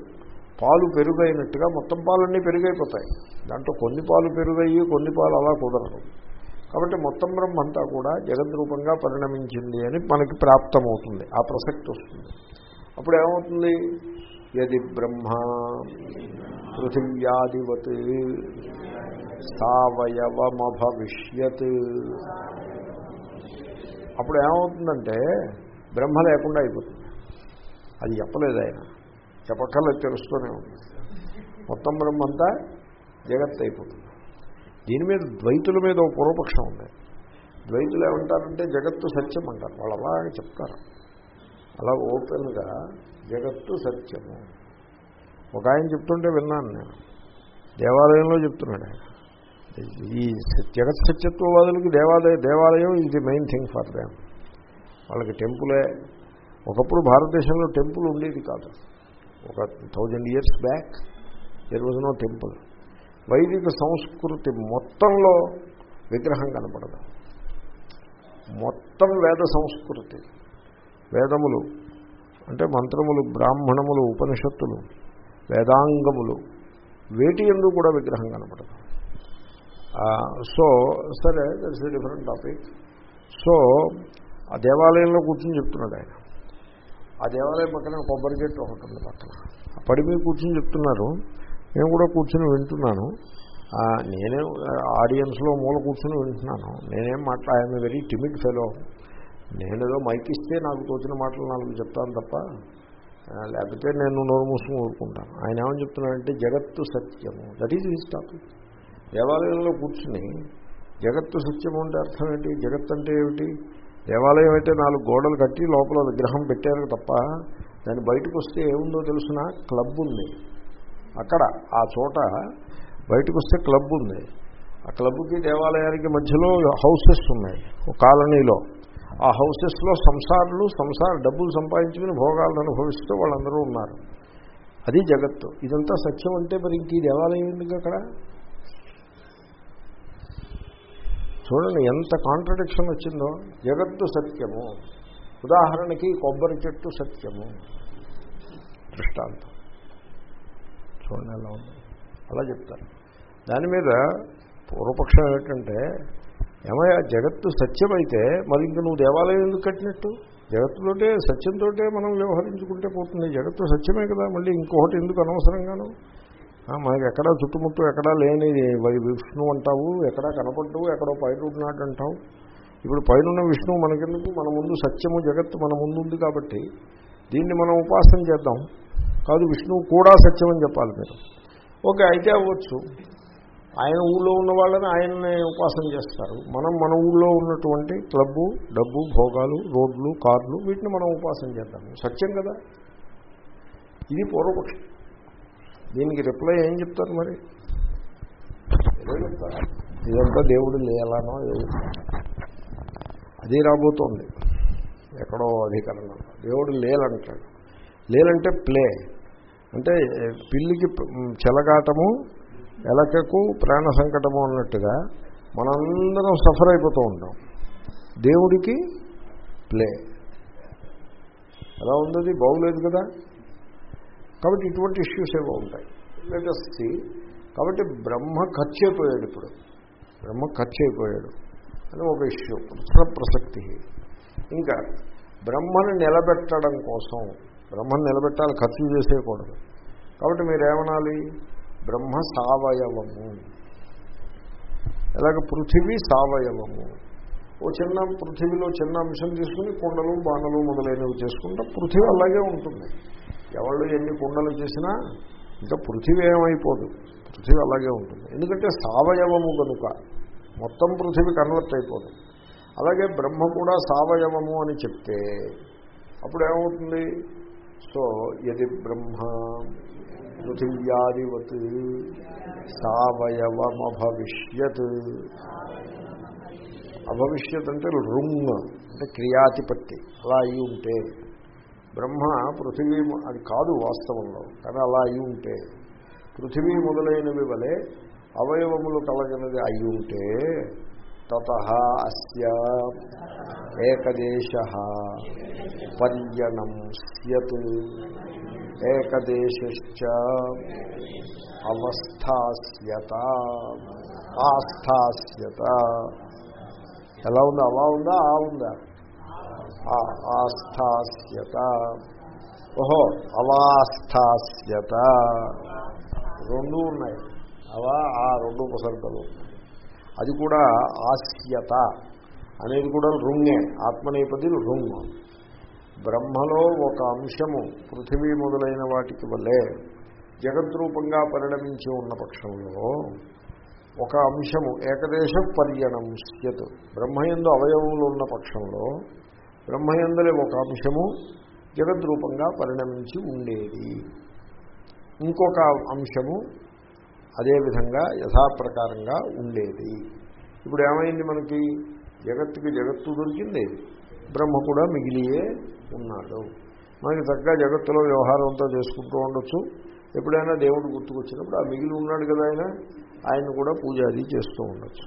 పాలు పెరుగైనట్టుగా మొత్తం పాలన్నీ పెరుగైపోతాయి. దాంట్లో కొన్ని పాలు పెరుగయ్యి కొన్ని పాలు అలా కుదరదు. కాబట్టి మొత్తం బ్రహ్మ అంతా కూడా జగద్రూపంగా పరిణమించింది అని మనకి ప్రాప్తమవుతుంది. ఆ ప్రసక్తి వస్తుంది. అప్పుడు ఏమవుతుంది? యది బ్రహ్మ పృథివ్యాదివత్ సావయవమభవిష్యత్. అప్పుడు ఏమవుతుందంటే బ్రహ్మ లేకుండా అయిపోతుంది. అది చెప్పలేదు ఆయన. చెప్పక్కర్లేదు తెలుస్తూనే ఉంది. మొత్తం బ్రహ్మ అంతా జగత్ అయిపోతుంది. దీని మీద ద్వైతుల మీద ఒక పూర్వపక్షం ఉంది. ద్వైతులు ఏమంటారంటే జగత్తు సత్యం అంటారు. వాళ్ళు అలాగే చెప్తారు. అలా ఓపెన్గా జగత్తు సత్యము. ఒక ఆయన చెప్తుంటే విన్నాను నేను. దేవాలయంలో చెప్తున్నాడు ఆయన. ఈ జగత్ సత్యత్వవాదులకి దేవాలయ దేవాలయం ఇది the main thing for them వాళ్ళకి టెంపులే ఒకప్పుడు భారతదేశంలో టెంపుల్ ఉండేది కాదు. ఒక thousand years back there was no temple వైదిక సంస్కృతి మొత్తంలో విగ్రహం కనపడదు. మొత్తం వేద సంస్కృతి. వేదములు అంటే మంత్రములు బ్రాహ్మణములు ఉపనిషత్తులు వేదాంగములు వేటి ఎందు కూడా విగ్రహం కనపడదు. సో సరే that's a different topic. So ఆ దేవాలయంలో కూర్చొని చెప్తున్నాడు ఆయన. ఆ దేవాలయం పక్కన కొబ్బరి చెట్టు ఒకటి ఉంది పక్కన. పడి మీద కూర్చొని చెప్తున్నారు. నేను కూడా కూర్చొని వింటున్నాను. నేనే ఆడియన్స్లో మూల కూర్చొని వింటున్నాను. నేనేం మాట్లా ఐఎమ్ వెరీ టిమిడ్ ఫెలో నేనేదో మైక్ ఇస్తే నాకు తోచిన మాటలు నాలుగు చెప్తాను తప్ప లేకపోతే నేను నోరు మూసుకుని ఊరుకుంటాను. ఆయన ఏమని చెప్తున్నాడంటే జగత్తు సత్యము. దట్ ఈజ్ హిస్ టాపిక్ దేవాలయంలో కూర్చుని జగత్తు సత్యం అంటే అర్థం ఏంటి జగత్ అంటే ఏమిటి? దేవాలయం అయితే నాలుగు గోడలు కట్టి లోపల విగ్రహం పెట్టారు తప్ప దాన్ని బయటకు వస్తే ఏముందో తెలుసిన? క్లబ్ ఉంది అక్కడ ఆ చోట బయటకు వస్తే క్లబ్ ఉంది ఆ క్లబ్కి దేవాలయానికి మధ్యలో హౌసెస్ ఉన్నాయి ఒక కాలనీలో. ఆ హౌసెస్లో సంసారులు సంసార డబ్బులు సంపాదించుకుని భోగాలను అనుభవిస్తూ వాళ్ళందరూ ఉన్నారు. అది జగత్తు. ఇదంతా సత్యం అంటే మరి ఇంక ఈ దేవాలయం ఎందుకు అక్కడ? చూడండి ఎంత కాంట్రడిక్షన్ వచ్చిందో. జగత్తు సత్యము. ఉదాహరణకి కొబ్బరి చెట్టు సత్యము. దృష్టాంతం. చూడండి ఎలా ఉంది. అలా చెప్తారు. దాని మీద పూర్వపక్షం ఏంటంటే ఏమయ్యా జగత్తు సత్యమైతే మరి ఇంక నువ్వు దేవాలయం ఎందుకు కట్టినట్టు? జగత్తుతోటే సత్యంతోటే మనం వ్యవహరించుకుంటే పోతుంది. జగత్తు సత్యమే కదా మళ్ళీ ఇంకొకటి ఎందుకు అనవసరంగాను? మనకి ఎక్కడా చుట్టుముట్టు ఎక్కడా లేని విష్ణు అంటావు ఎక్కడా కనపడ్డవు ఎక్కడో పైన అంటావు. ఇప్పుడు పైనున్న విష్ణువు మనకెందుకు? మన ముందు సత్యము జగత్తు మన ముందు ఉంది కాబట్టి దీన్ని మనం ఉపాసన చేద్దాం. కాదు విష్ణువు కూడా సత్యం అని చెప్పాలి మీరు. ఓకే అయితే అవ్వచ్చు. ఆయన ఊళ్ళో ఉన్న వాళ్ళని ఆయన్ని ఉపాసన చేస్తారు. మనం మన ఊళ్ళో ఉన్నటువంటి క్లబ్బు డబ్బు భోగాలు రోడ్లు కార్లు వీటిని మనం ఉపాసన చేద్దాము సత్యం కదా. ఇది పూర్వపక్షం. దీనికి రిప్లై ఏం చెప్తారు మరి? ఇదంతా దేవుడు లేలానో అది రాబోతోంది. ఎక్కడో అధికరణం దేవుడు లేలంటాడు. లేలంటే ప్లే. అంటే పిల్లికి చెలగాటము ఎలకకు ప్రాణ సంకటము అన్నట్టుగా మనందరం సఫర్ అయిపోతూ ఉంటాం. దేవుడికి ప్లే. ఎలా ఉంది బాగులేదు కదా? కాబట్టి ఇటువంటి ఇష్యూస్ ఏవో ఉంటాయి. లేటెస్ట్ కాబట్టి బ్రహ్మ ఖర్చు అయిపోయాడు ఇప్పుడు. బ్రహ్మ ఖర్చు అయిపోయాడు అని ఒక ఇష్యూ కృష్ణ ప్రసక్తి. ఇంకా బ్రహ్మను నిలబెట్టడం కోసం బ్రహ్మను నిలబెట్టాలి ఖర్చు చేసేయకూడదు. కాబట్టి మీరేమనాలి? బ్రహ్మ సావయవము. ఎలాగ? పృథివీ సావయవము. ఓ చిన్న పృథివీలో చిన్న అంశం తీసుకుని కుండలు బాణలు మొదలైనవి చేసుకుంటే పృథివీ అలాగే ఉంటుంది. ఎవళ్ళు ఎన్ని కుండలు చేసినా ఇంకా పృథివీ ఏమైపోదు. పృథివీ అలాగే ఉంటుంది. ఎందుకంటే సావయవము కనుక మొత్తం పృథివీ కన్వర్ట్ అయిపోదు. అలాగే బ్రహ్మ కూడా సావయవము అని చెప్తే అప్పుడు ఏమవుతుంది సో ఎది బ్రహ్మ పృథివ్యాదివత్ సావయవమభవిష్యత్. అభవిష్యత్ అంటే రుంగ్ అంటే క్రియాతిపత్తి అలా అయి ఉంటే బ్రహ్మ పృథివీ అది కాదు వాస్తవంలో. కానీ అలా అయి ఉంటే పృథివీ మొదలైనవి వలె అవయవములు కలగినది అయి ఉంటే తత అస్య ఏకదేశ పర్యణం సత్ ఏకదేశ్చ అవస్థాస్యత. ఆస్థాస్యత. ఎలా ఉందా? అలా ఉందా? ఆ ఉందా? ఆస్థాస్యత. ఓహో అవాస్థాస్యత. రెండు ఉన్నాయి. అవా ఆ రెండు ఉపసర్గలు. అది కూడా ఆస్యత అనేది కూడా రుంగే ఆత్మనేపది రుంగ్. బ్రహ్మలో ఒక అంశము పృథివీ మొదలైన వాటికి వల్లే జగద్రూపంగా పరిణమించి ఉన్న పక్షంలో ఒక అంశము ఏకదేశ పర్యణం స్యత్. బ్రహ్మయందు అవయవములు ఉన్న పక్షంలో బ్రహ్మయందులే ఒక అంశము జగద్రూపంగా పరిణమించి ఉండేది. ఇంకొక అంశము అదేవిధంగా యథాప్రకారంగా ఉండేది. ఇప్పుడు ఏమైంది మనకి? జగత్తుకి జగత్తు దొరికింది. బ్రహ్మ కూడా మిగిలియే ఉన్నాడు. మనకి చక్కగా జగత్తులో వ్యవహారం అంతా చేసుకుంటూ ఉండొచ్చు. ఎప్పుడైనా దేవుడు గుర్తుకొచ్చినప్పుడు ఆ మిగిలి ఉన్నాడు కదా ఆయన? ఆయన కూడా పూజ అది చేస్తూ ఉండొచ్చు.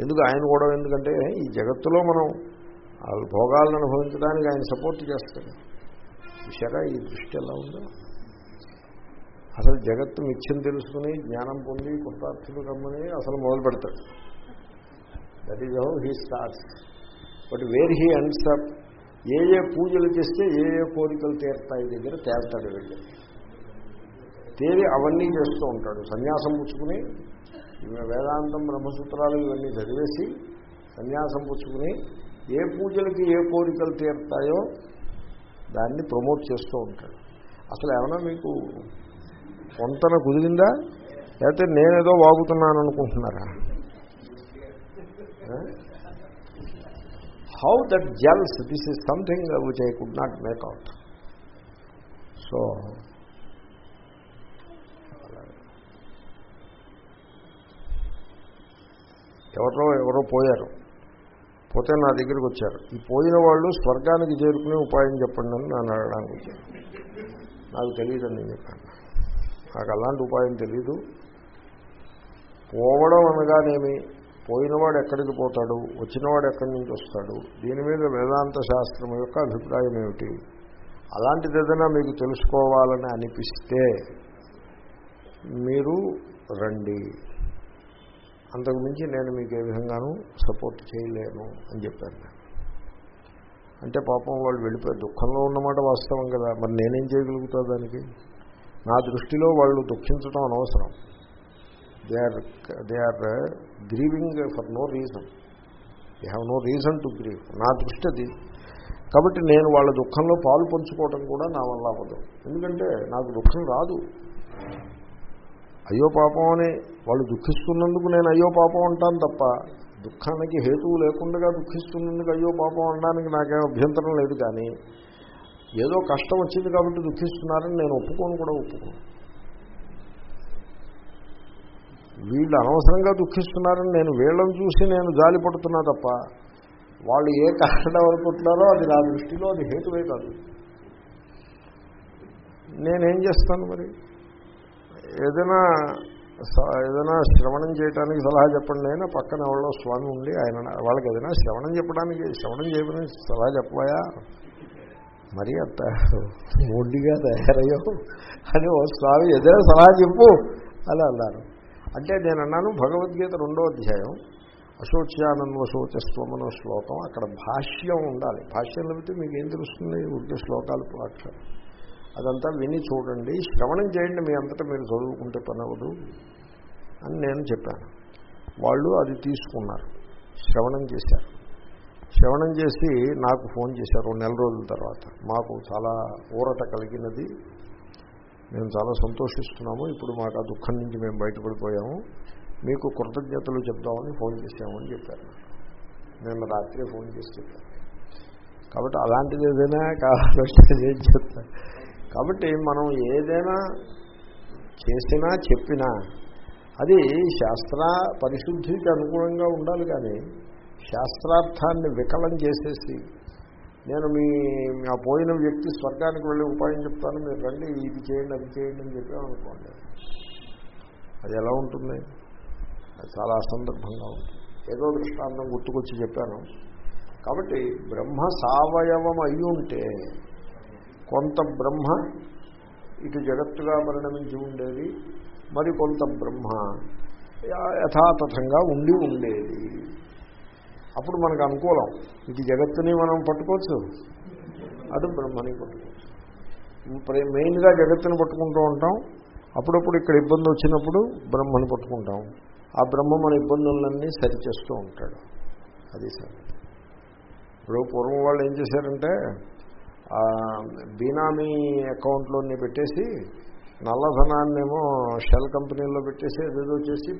ఎందుకు? ఆయన కూడా ఎందుకంటే ఈ జగత్తులో మనం భోగాలను అనుభవించడానికి ఆయన సపోర్ట్ చేస్తాడు చూసారా ఈ దృష్టి ఎలా ఉందో? అసలు జగత్తు మిథ్యం తెలుసుకుని జ్ఞానం పొంది కృతార్థులు రమ్మని అసలు మొదలు పెడతాడు. That is how he starts but where he ends up ఏ ఏ పూజలు చేస్తే ఏ ఏ కోరికలు తీరుతాయి దగ్గర తేల్తాడు వెళ్ళి తేలి అవన్నీ చేస్తూ ఉంటాడు. సన్యాసం పుచ్చుకుని వేదాంతం బ్రహ్మసూత్రాలు ఇవన్నీ చదివేసి సన్యాసం పుచ్చుకుని ఏ పూజలకి ఏ కోరికలు తీరుతాయో దాన్ని ప్రమోట్ చేస్తూ ఉంటాడు. అసలు ఏమైనా మీకు పొంతన కుదిరిందా? లేకపోతే నేనేదో వాగుతున్నాను అనుకుంటున్నారా? How that gels this is something which I could not make out so ఎవరో ఎవరో పోయారు. పోతే నా దగ్గరికి వచ్చారు. ఈ పోయిన వాళ్ళు స్వర్గానికి చేరుకునే ఉపాయం చెప్పండి అని నన్ను అడగడానికి వచ్చారు. నాకు తెలియదని నేను చెప్పాను నాకు అలాంటి ఉపాయం తెలీదు. పోవడం అనగానేమి? పోయినవాడు ఎక్కడికి పోతాడు? వచ్చినవాడు ఎక్కడి నుంచి వస్తాడు? దీని మీద వేదాంత శాస్త్రం యొక్క అభిప్రాయం ఏమిటి? అలాంటిది ఏదైనా మీకు తెలుసుకోవాలని అనిపిస్తే మీరు రండి. అంతకుమించి నేను మీకు ఏ విధంగానూ సపోర్ట్ చేయలేను అని చెప్పాను అంటే పాపం వాళ్ళు వెళ్ళిపోయి దుఃఖంలో ఉన్నమాట వాస్తవం కదా. మరి నేనేం చేయగలుగుతా దానికి? నా దృష్టిలో వాళ్ళు దుఃఖించడం అనవసరం. They are they are grieving for no reason. They have no reason to grieve. నా దృష్టి అది. కాబట్టి నేను వాళ్ళ దుఃఖంలో పాలు పంచుకోవటం కూడా నా వల్ల అవ్వదు. ఎందుకంటే నాకు దుఃఖం రాదు. అయ్యో పాపం అని వాళ్ళు దుఃఖిస్తున్నందుకు నేను అయ్యో పాపం అంటాను తప్ప దుఃఖానికి హేతువు లేకుండా దుఃఖిస్తున్నందుకు అయ్యో పాపం అనడానికి నాకేం అభ్యంతరం లేదు కానీ ఏదో కష్టం వచ్చింది కాబట్టి దుఃఖిస్తున్నారని నేను ఒప్పుకోను కూడా ఒప్పుకోను. వీళ్ళు అనవసరంగా దుఃఖిస్తున్నారని నేను వీళ్ళని చూసి నేను జాలి పడుతున్నా తప్ప వాళ్ళు ఏ కష్టం అనుకుంటున్నారో అది నా దృష్టిలో అది హేతువే కాదు. నేనేం చేస్తాను మరి? ఏదైనా ఏదైనా శ్రవణం చేయడానికి సలహా చెప్పండి. అయినా పక్కన ఎవరో స్వామి ఉండి ఆయన వాళ్ళకి ఏదైనా శ్రవణం చెప్పడానికి శ్రవణం చేయడానికి సలహా చెప్పాయా మరీ అంత మొండిగా తయారయ్యో అని ఓ స్వామి ఏదైనా సలహా చెప్పు అలా అన్నారు. అంటే నేను అన్నాను భగవద్గీత రెండో అధ్యాయం. అశోచ్యానన్వశోచస్వం అనే శ్లోకం. అక్కడ భాష్యం ఉండాలి. భాష్యం లేకపోతే మీకు ఏం తెలుస్తుంది? ఉంటే శ్లోకాలు అక్షరం అదంతా విని చూడండి. శ్రవణం చేయండి మీ అంతటా మీరు చదువుకుంటే పని అవ్వదు అని నేను చెప్పాను. వాళ్ళు అది తీసుకున్నారు. శ్రవణం చేశారు. శ్రవణం చేసి నాకు ఫోన్ చేశారు నెల రోజుల తర్వాత. మాకు చాలా ఊరట కలిగినది. మేము చాలా సంతోషిస్తున్నాము. ఇప్పుడు మాకు ఆ దుఃఖం నుంచి మేము బయటపడిపోయాము. మీకు కృతజ్ఞతలు చెప్దామని ఫోన్ చేసామని చెప్పారు. నేను రాత్రి ఫోన్ చేసి చెప్పాను. కాబట్టి అలాంటిది ఏదైనా కావాలంటే ఏం చెప్తాను. కాబట్టి మనం ఏదైనా చేసినా చెప్పినా అది శాస్త్ర పరిశుద్ధికి అనుగుణంగా ఉండాలి కానీ శాస్త్రార్థాన్ని వికలం చేసేసి నేను మీ ఆ పోయిన వ్యక్తి స్వర్గానికి వెళ్ళి ఉపాయం చెప్తాను మీరు రండి ఇది చేయండి అది చేయండి అని చెప్పామనుకోండి అది ఎలా ఉంటుంది? అది చాలా అసందర్భంగా ఉంటుంది. ఏదో దృష్టాంతం గుర్తుకొచ్చి చెప్పాను. కాబట్టి బ్రహ్మ సావయవం అయి ఉంటే కొంత బ్రహ్మ ఇటు జగత్తుగా పరిణమించి ఉండేది మరి కొంత బ్రహ్మ యథాతథంగా ఉండి ఉండేది. అప్పుడు మనకు అనుకూలం ఇది జగత్తుని మనం పట్టుకోవచ్చు అటు బ్రహ్మని పట్టుకోవచ్చు. మెయిన్గా జగత్తుని పట్టుకుంటూ ఉంటాం అప్పుడప్పుడు ఇక్కడ ఇబ్బంది వచ్చినప్పుడు బ్రహ్మని పట్టుకుంటాం. ఆ బ్రహ్మ మన ఇబ్బందులన్నీ సరిచేస్తూ ఉంటాడు. అది సరే. ఇప్పుడు పూర్వం వాళ్ళు ఏం చేశారంటే బీనామీ అకౌంట్లోని పెట్టేసి నల్లధనాన్నేమో షెల్ కంపెనీలో పెట్టేసి ఏదేదో చేసి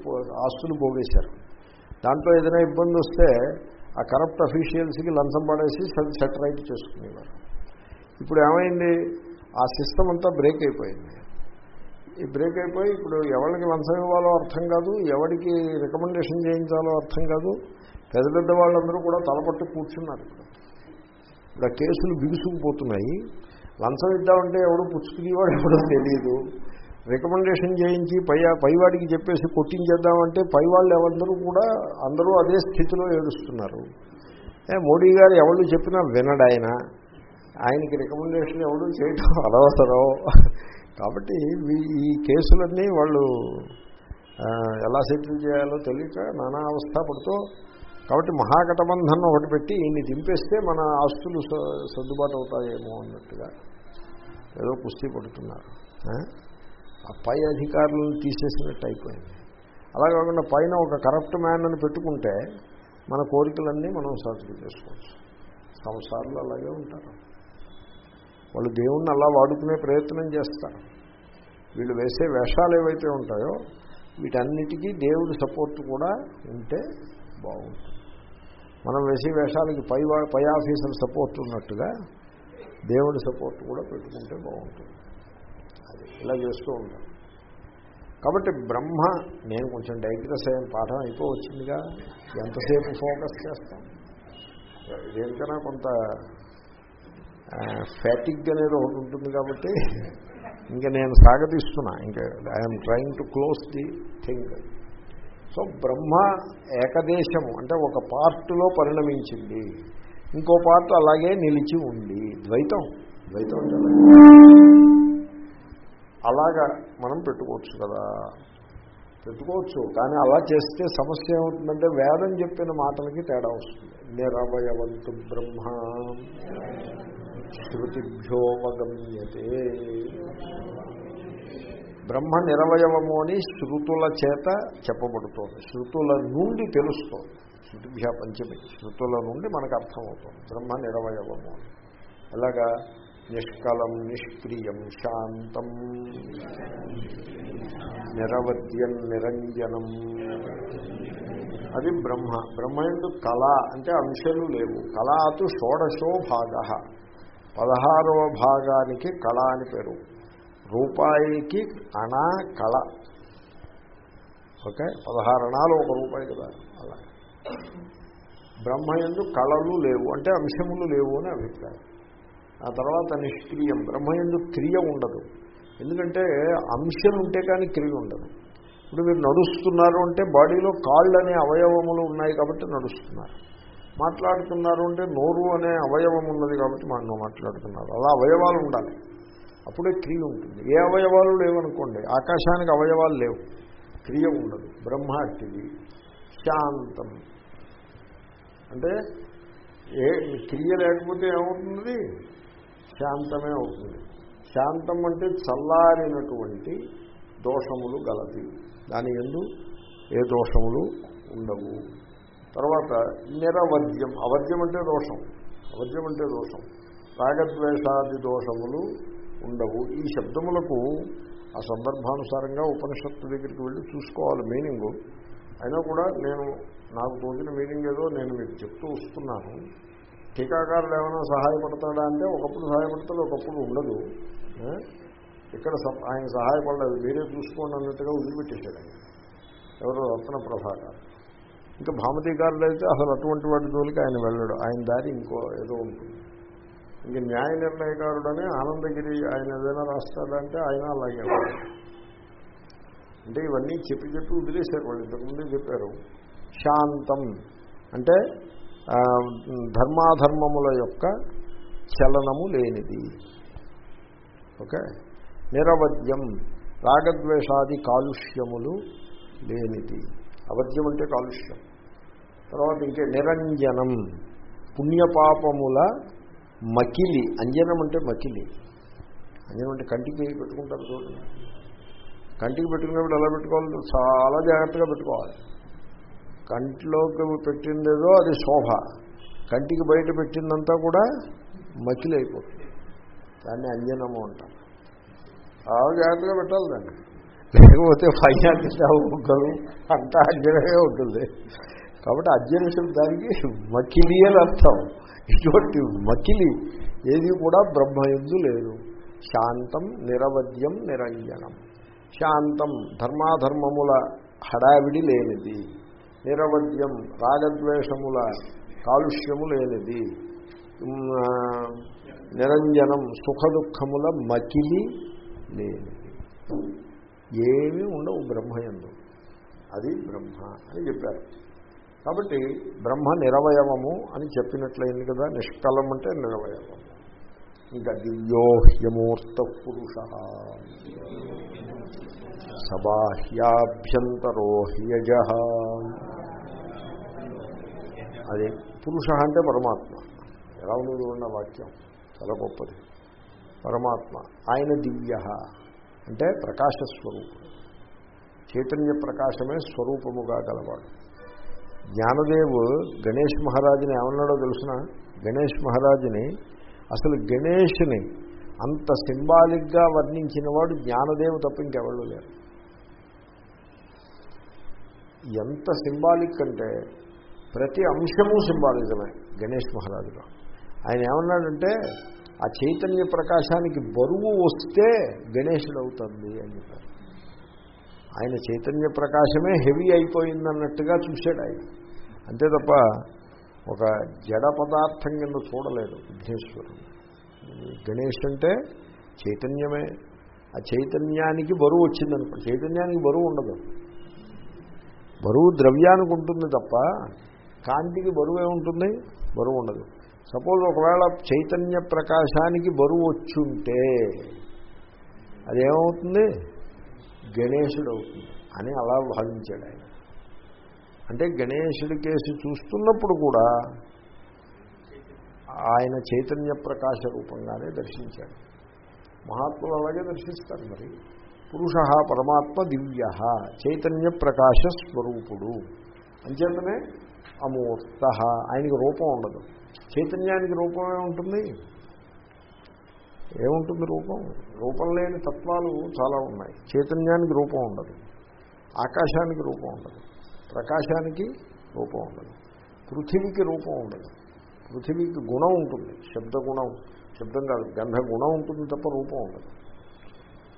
ఆస్తులు పోగేశారు. దాంట్లో ఏదైనా ఇబ్బంది వస్తే ఆ కరప్ట్ అఫీషియల్స్కి లంచం పడేసి సెటరైట్ చేసుకునేవారు. ఇప్పుడు ఏమైంది? ఆ సిస్టమ్ అంతా బ్రేక్ అయిపోయింది. ఈ బ్రేక్ అయిపోయి ఇప్పుడు ఎవరికి లంచం ఇవ్వాలో అర్థం కాదు ఎవరికి రికమెండేషన్ చేయించాలో అర్థం కాదు. పెద్ద పెద్ద వాళ్ళందరూ కూడా తలపట్టు కూర్చున్నారు ఇప్పుడు. ఇప్పుడు ఆ కేసులు బిగుసుకుపోతున్నాయి. లంచం ఇద్దామంటే ఎవడో పుచ్చుకునేవాడు ఎవడో తెలియదు రికమెండేషన్ చేయించి పై పైవాడికి చెప్పేసి కొట్టించేద్దామంటే పై వాళ్ళు ఎవరందరూ కూడా అందరూ అదే స్థితిలో ఏడుస్తున్నారు. మోడీ గారు ఎవరు చెప్పినా వినడు ఆయన. ఆయనకి రికమెండేషన్ ఎవరు చేయటం అనవసరం. కాబట్టి ఈ కేసులన్నీ వాళ్ళు ఎలా సెటిల్ చేయాలో తెలియక నానా అవస్థ పడుతూ కాబట్టి మహాగఠబంధన్ ఒకటి పెట్టి ఈయన్ని దింపేస్తే మన ఆస్తులు సర్దుబాటు అవుతాయేమో అన్నట్టుగా ఏదో కుస్తీ పడుతున్నారు. ఆ పై అధికారులను తీసేసినట్టు అయిపోయింది. అలా కాకుండా పైన ఒక కరప్ట్ మ్యాన్ అని పెట్టుకుంటే మన కోరికలన్నీ మనం సాధన చేసుకోవచ్చు. సంసారాలు అలాగే ఉంటారు. వాళ్ళు దేవుణ్ణి అలా వాడుకునే ప్రయత్నం చేస్తారు. వీళ్ళు వేసే వేషాలు ఏవైతే ఉంటాయో వీటన్నిటికీ దేవుడి సపోర్ట్ కూడా ఉంటే బాగుంటుంది. మనం వేసే వేషాలకి పై పై ఆఫీసర్ సపోర్ట్ ఉన్నట్టుగా దేవుడి సపోర్ట్ కూడా పెట్టుకుంటే బాగుంటుంది. అది ఇలా చేస్తూ ఉంటాం. కాబట్టి బ్రహ్మ నేను కొంచెం డైగ్రెస్ అయిన పాఠం అయిపోవచ్చిందిగా. ఎంతసేపు ఫోకస్ చేస్తాం? దేనికైనా కొంత ఫ్యాటిక్ అనేది ఒకటి ఉంటుంది కాబట్టి ఇంకా నేను సాగతిస్తున్నా ఇంకా I'm trying to close the thing so Brahma ఏకదేశము అంటే ఒక పార్ట్లో పరిణమించింది. ఇంకో పార్ట్ అలాగే నిలిచి ఉంది. ద్వైతం. ద్వైతం అంటే అలాగా. మనం పెట్టుకోవచ్చు కదా. పెట్టుకోవచ్చు కానీ అలా చేస్తే సమస్య ఏమవుతుందంటే వేదం చెప్పిన మాటలకి తేడా వస్తుంది. నిరవయవంతు బ్రహ్మ శృతిభ్యోవగమ్యతే బ్రహ్మ నిరవయవము అని శృతుల చేత చెప్పబడుతోంది. శృతుల నుండి తెలుస్తోంది. శృతిభ్య పంచమి. శృతుల నుండి మనకు అర్థమవుతుంది. బ్రహ్మ నిరవయవము అని. ఎలాగా? నిష్కలం నిష్క్రియం శాంతం. నిరవద్యం నిరంజనం. అది బ్రహ్మ. బ్రహ్మయందు కళ అంటే అంశాలు లేవు. కళాతు షోడశో భాగ. పదహారవ భాగానికి కళ అని పేరు. రూపాయికి అణ కళ ఓకే? పదహారు అణాలు ఒక రూపాయి కదా. అలా. బ్రహ్మ ఎందు కళలు లేవు. అంటే అంశములు లేవు అని అభిప్రాయం. ఆ తర్వాత నిష్క్రియం. బ్రహ్మయందు క్రియ ఉండదు. ఎందుకంటే అంశం ఉంటే కానీ క్రియ ఉండదు. ఇప్పుడు మీరు నడుస్తున్నారు అంటే బాడీలో కాళ్ళు అనే అవయవములు ఉన్నాయి కాబట్టి నడుస్తున్నారు. మాట్లాడుతున్నారు అంటే నోరు అనే అవయవం ఉన్నది కాబట్టి మనం మాట్లాడుతున్నారు. అలా అవయవాలు ఉండాలి. అప్పుడే క్రియ ఉంటుంది. ఏ అవయవాలు లేవనుకోండి ఆకాశానికి అవయవాలు లేవు. క్రియ ఉండదు. బ్రహ్మ అట్టిది శాంతం. అంటే ఏ క్రియ లేకపోతే ఏమవుతుంది? శాంతమే అవుతుంది. శాంతం అంటే చల్లారినటువంటి దోషములు గలది. దాని ఎందు ఏ దోషములు ఉండవు. తర్వాత నిరవర్జ్యం. అవర్జ్యం అంటే దోషం. అవర్జ్యం అంటే దోషం. రాగద్వేషాది దోషములు ఉండవు. ఈ శబ్దములకు ఆ సందర్భానుసారంగా ఉపనిషత్తు దగ్గరికి వెళ్ళి చూసుకోవాలి మీనింగు. అయినా కూడా నేను నాకు తోచిన మీనింగ్ ఏదో నేను మీకు చెప్తూ వస్తున్నాను. టీకాకారులు ఏమైనా సహాయపడతాడా అంటే ఒకప్పుడు సహాయపడతాడు ఒకప్పుడు ఉండదు. ఇక్కడ స- ఆయన సహాయపడలేదు. మీరే చూసుకోండి అన్నట్టుగా వదిలిపెట్టేశాడు ఆయన. ఎవరో రత్న ప్రభాకర్. ఇంకా భామతీకారులు అయితే అసలు అటువంటి వాటి జోలికి ఆయన వెళ్ళడు. ఆయన దారి ఇంకో ఏదో ఉంటుంది. ఇంక న్యాయ నిర్ణయకారుడని ఆనందగిరి ఆయన ఏదైనా రాస్తాడంటే ఆయన అలాగే అంటే ఇవన్నీ చెప్పి చెప్పి వదిలేశారు వాళ్ళు. ఇంతకుముందే చెప్పారు. శాంతం అంటే ధర్మాధర్మముల యొక్క చలనము లేనిది. ఓకే? నిరవద్యం రాగద్వేషాది కాలుష్యములు లేనిది. అవద్యం అంటే కాలుష్యం. తర్వాత ఇంకే నిరంజనం పుణ్యపాపముల మకిలి అంజనం అంటే మకిలి. అంజనం అంటే కంటికి పెట్టుకుంటారు చూడండి. కంటికి పెట్టుకున్నప్పుడు ఎలా పెట్టుకోవాలి చాలా జాగ్రత్తగా పెట్టుకోవాలి. కంటిలోకి పెట్టిందేదో అది శోభ. కంటికి బయట పెట్టిందంతా కూడా మకిలి అయిపోతుంది. దాన్ని అంజనము అంటారు. చాలా జాగ్రత్తగా పెట్టాలి దాన్ని. లేకపోతే ఫైనాన్స్ ఒక్కరు అంతా అంజనమే ఉంటుంది. కాబట్టి అజ్జన శబ్దానికి మకిలి అని అర్థం. ఇటువంటి మకిలి ఏది కూడా బ్రహ్మయందు లేదు. శాంతం నిరవద్యం నిరంజనం. శాంతం ధర్మాధర్మముల హడావిడి లేనిది. నిరవద్యం రాగద్వేషముల కాలుష్యము లేనిది. నిరంజనం సుఖ నిరంజనం మకిలి లేనిది. ఏమీ ఉండవు బ్రహ్మయందు. అది బ్రహ్మ అని చెప్పారు. కాబట్టి బ్రహ్మ నిరవయవము అని చెప్పినట్లయింది కదా నిష్కలం అంటే నిరవయవము ఇంకా దివ్యోహ్యమూర్త పురుష సబాహ్యాభ్యంతరోహ్యజ. అది పురుష అంటే పరమాత్మ. ఎలా ఉంది ఉన్న వాక్యం? చాలా గొప్పది. పరమాత్మ. ఆయన దివ్య. అంటే ప్రకాశస్వరూపుడు. చైతన్య ప్రకాశమే స్వరూపముగా గలవాడు. జ్ఞానదేవు గణేష్ మహారాజుని ఏమన్నాడో తెలుసిన? గణేష్ మహారాజుని అసలు గణేష్ని అంత సింబాలిక్గా వర్ణించిన వాడు జ్ఞానదేవు తప్ప ఇంకెవరు లేరు. ఎంత సింబాలిక్ అంటే ప్రతి అంశము సింబాలిజమే గణేష్ మహారాజులో. ఆయన ఏమన్నాడంటే ఆ చైతన్య ప్రకాశానికి బరువు వస్తే గణేషుడు అవుతుంది అని చెప్పారు. ఆయన చైతన్య ప్రకాశమే హెవీ అయిపోయిందన్నట్టుగా చూశాడు ఆయన. అంతే తప్ప ఒక జడ పదార్థం కింద చూడలేదు విఘ్నేశ్వరుడు గణేష్ అంటే చైతన్యమే. ఆ చైతన్యానికి బరువు వచ్చిందనుకో చైతన్యానికి బరువు ఉండదు. బరువు ద్రవ్యానికి ఉంటుంది తప్ప కాంతికి బరువు ఏముంటుంది బరువు ఉండదు. సపోజ్ ఒకవేళ చైతన్య ప్రకాశానికి బరువు వచ్చుంటే అదేమవుతుంది? గణేశుడు అవుతుంది అని అలా భావించాడు ఆయన. అంటే గణేశుడి కేసు చూస్తున్నప్పుడు కూడా ఆయన చైతన్య ప్రకాశ రూపంగానే దర్శించాడు. మహాత్ములు అలాగే దర్శిస్తారు మరి. పురుష పరమాత్మ దివ్య చైతన్య ప్రకాశ స్వరూపుడు. అంచేతనే అమూర్త. ఆయనకి రూపం ఉండదు. చైతన్యానికి రూపమే ఉంటుంది. ఏముంటుంది రూపం? రూపం లేని తత్వాలు చాలా ఉన్నాయి. చైతన్యానికి రూపం ఉండదు. ఆకాశానికి రూపం ఉండదు. ప్రకాశానికి రూపం ఉండదు. పృథివీకి రూపం ఉండదు. పృథివీకి గుణం ఉంటుంది. శబ్ద గుణం శబ్దం కాదు గంధ గుణం ఉంటుంది తప్ప రూపం ఉండదు.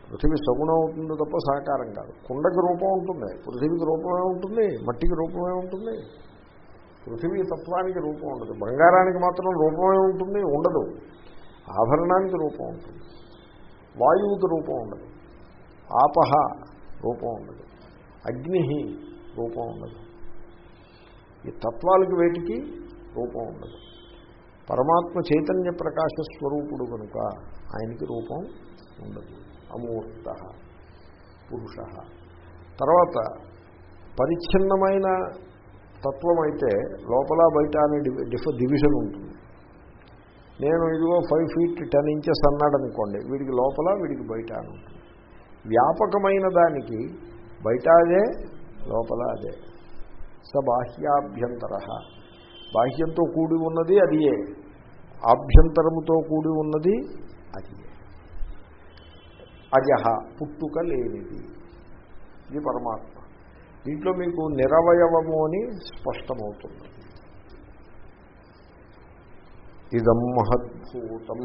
పృథివీ సగుణం అవుతుంది తప్ప సాకారం కాదు. కుండకి రూపం ఉంటుంది. పృథివీకి రూపమే ఉంటుంది మట్టికి రూపమే ఉంటుంది. పృథివీ తత్వానికి రూపం ఉండదు. బంగారానికి మాత్రం రూపమే ఉంటుంది ఉండదు. ఆభరణానికి రూపం ఉంటుంది. వాయువుకి రూపం ఉండదు. ఆపహ రూపం ఉండదు. అగ్ని రూపం ఉండదు. ఈ తత్వాలకి వేటికి రూపం ఉండదు. పరమాత్మ చైతన్య ప్రకాశ స్వరూపుడు కనుక ఆయనకి రూపం ఉండదు. అమూర్త పురుష. తర్వాత పరిచ్ఛిన్నమైన తత్వం అయితే లోపల బయట అనే డిఫ డివిజన్ ఉంటుంది. నేను ఇదిగో ఫైవ్ ఫీట్ టెన్ ఇంచెస్ అన్నాడు అనుకోండి వీడికి లోపల వీడికి బయట వ్యాపకమైన దానికి బయట అదే లోపల అదే. స బాహ్యాభ్యంతర. బాహ్యంతో కూడి ఉన్నది అదియే ఆభ్యంతరముతో కూడి ఉన్నది అది అజహ పుట్టుక లేనిది. ఇది పరమాత్మ. దీంట్లో మీకు నిరవయవము అని స్పష్టమవుతుంది. ఇదం మహద్భూతం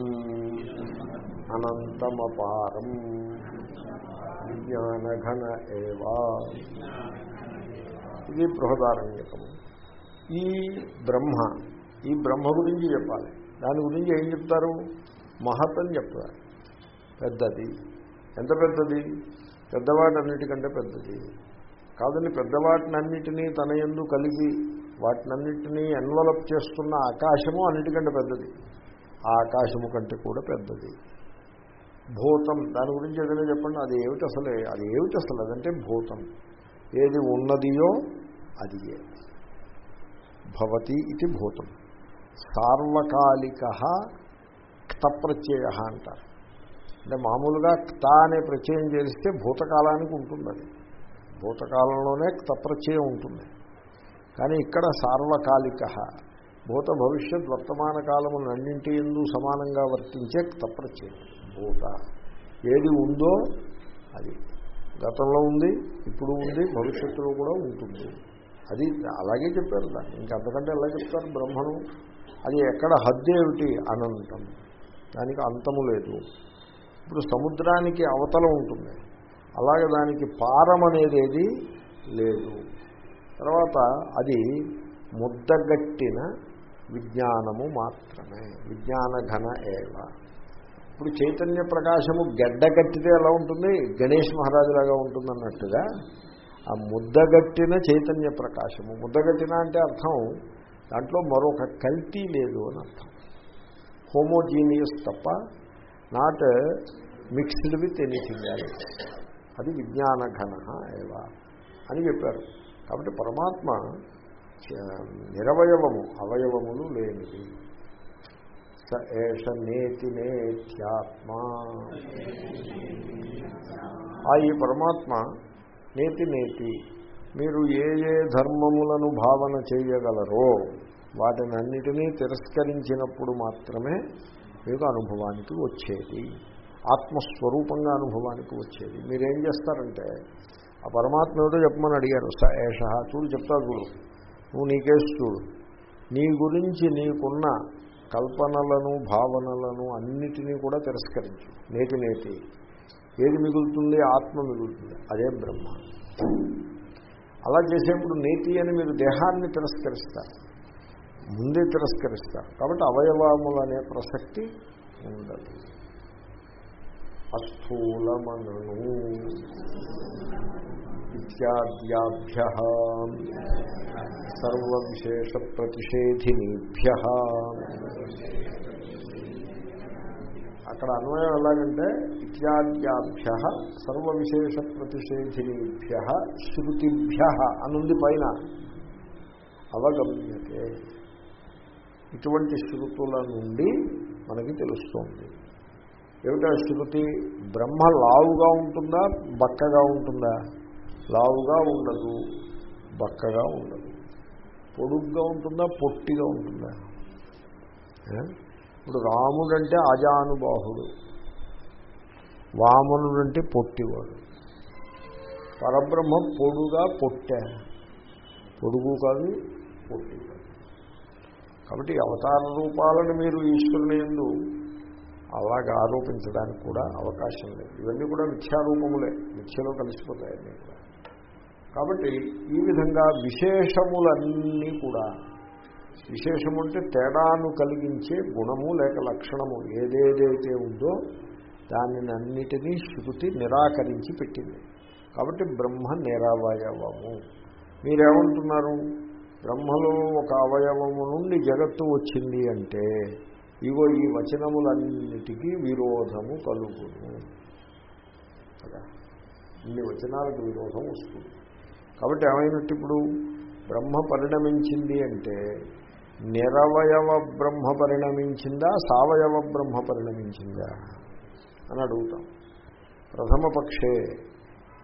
అనంతమపారం విజ్ఞానఘన ఏవా. ఇది బృహదారణ్యకము ఈ బ్రహ్మ ఈ బ్రహ్మ గురించి చెప్పాలి. దాని గురించి ఏం చెప్తారు? మహత్ అని చెప్తారు. పెద్దది. ఎంత పెద్దది? పెద్దవాటన్నిటికంటే పెద్దది. కాదని పెద్దవాటినన్నిటినీ తన ఎందు కలిగి వాటినన్నింటినీ ఎన్వలప్ చేస్తున్న ఆకాశము అన్నిటికంటే పెద్దది. ఆ ఆకాశము కంటే కూడా పెద్దది. భూతం దాని గురించి ఏదైనా చెప్పండి. అది ఏమిటి అసలే? అది ఏమిటి అసలు? అదంటే భూతం. ఏది ఉన్నదియో అది భవతి ఇది భూతం. సార్వకాలిక క్తప్రత్యయ అంటారు. అంటే మామూలుగా క్త అనే ప్రత్యయం చేస్తే భూతకాలానికి ఉంటుంది అది. భూతకాలంలోనే క్తప్రత్యయం ఉంటుంది. కానీ ఇక్కడ సార్వకాలిక. భూత భవిష్యత్ వర్తమాన కాలములన్నింటి ఎందు సమానంగా వర్తించే క్తప్రత్యయం భూత. ఏది ఉందో అది. గతంలో ఉంది ఇప్పుడు ఉంది భవిష్యత్తులో కూడా ఉంటుంది. అది అలాగే చెప్పారు దాన్ని. ఇంకంతకంటే ఎలా చెప్తారు బ్రహ్మను? అది ఎక్కడ హద్దు ఏమిటి అనంతం దానికి అంతము లేదు. ఇప్పుడు సముద్రానికి అవతల ఉంటుంది. అలాగే దానికి పారం అనేది ఏది లేదు. తర్వాత అది ముద్దగట్టిన విజ్ఞానము మాత్రమే. విజ్ఞాన ఘన ఏవ. ఇప్పుడు చైతన్య ప్రకాశము గడ్డ కట్టితే ఎలా ఉంటుంది? గణేష్ మహారాజులాగా ఉంటుందన్నట్టుగా ఆ ముద్దగట్టిన చైతన్య ప్రకాశము. ముద్దగట్టిన అంటే అర్థం దాంట్లో మరొక కల్తీ లేదు అని అర్థం. హోమోజీనియస్ తప్ప నాట్ మిక్స్డ్ విత్ ఎనీథింగ్ అది విజ్ఞాన ఘన ఏవా అని చెప్పారు. కాబట్టి పరమాత్మ నిరవయవము అవయవములు లేనిది. స ఏష నేతి నేత్యాత్మ. ఆ ఈ పరమాత్మ నేతి నేతి మీరు ఏ ఏ ధర్మములను భావన చేయగలరో వాటినన్నిటినీ తిరస్కరించినప్పుడు మాత్రమే మీకు అనుభవానికి వచ్చేది. ఆత్మస్వరూపంగా అనుభవానికి వచ్చేది. మీరేం చేస్తారంటే ఆ పరమాత్మ ఏమిటో చెప్పమని అడిగారు. ఏష చూడు చెప్తా చూడు. నువ్వు నీకేసి చూడు. నీ గురించి నీకున్న కల్పనలను భావనలను అన్నిటినీ కూడా తిరస్కరించు. నేటి నేటి. ఏది మిగులుతుంది? ఆత్మ మిగులుతుంది. అదే బ్రహ్మ. అలా చేసేప్పుడు నేతి అని మీరు దేహాన్ని తిరస్కరిస్తారు. ముందే తిరస్కరిస్తారు. కాబట్టి అవయవములు అనే ప్రసక్తి ఉండదు. అస్థూలమను ఇత్యాద్యాభ్య సర్వవిశేష ప్రతిషేధినీభ్య అక్కడ అన్వయం ఎలాగంటే ఇత్యాద్యాభ్య సర్వవిశేష ప్రతిషేధినీభ్య శృతిభ్య అనుంది పైన అవగమ్యతే. ఇటువంటి శృతుల నుండి మనకి తెలుస్తుంది. ఏమిటా శృతి? బ్రహ్మ లావుగా ఉంటుందా? బక్కగా ఉంటుందా? లావుగా ఉండదు బక్కగా ఉండదు. పొడుగ్గా ఉంటుందా పొట్టిగా ఉంటుందా? ఇప్పుడు రాముడు అంటే అజానుబాహుడు వామనుడు అంటే పొట్టివాడు. పరబ్రహ్మ పొడుగా పొట్టా. పొడుగు కాదు పొట్టి కాబట్టి అవతార రూపాలను మీరు ఈశ్వరుని ఎందు అలాగా ఆరోపించడానికి కూడా అవకాశం లేదు. ఇవన్నీ కూడా మిథ్యారూపములే. మిథ్యలో కలిసిపోతాయి అన్నీ కూడా. కాబట్టి ఈ విధంగా విశేషములన్నీ కూడా విశేషము అంటే తేడాను కలిగించే గుణము లేక లక్షణము ఏదేదైతే ఉందో దానిని అన్నిటినీ శృతి నిరాకరించి పెట్టింది. కాబట్టి బ్రహ్మ నిరవయవము. మీరేమంటున్నారు? బ్రహ్మలో ఒక అవయవము నుండి జగత్తు వచ్చింది అంటే ఇగో ఈ వచనములన్నిటికీ విరోధము కలుగును. కదా? ఇన్ని వచనాలకు విరోధం వస్తుంది. కాబట్టి ఏమైనట్టు ఇప్పుడు బ్రహ్మ పరిణమించింది అంటే నిరవయవ బ్రహ్మ పరిణమించిందా సావయవ బ్రహ్మ పరిణమించిందా అని అడుగుతాం. ప్రథమ పక్షే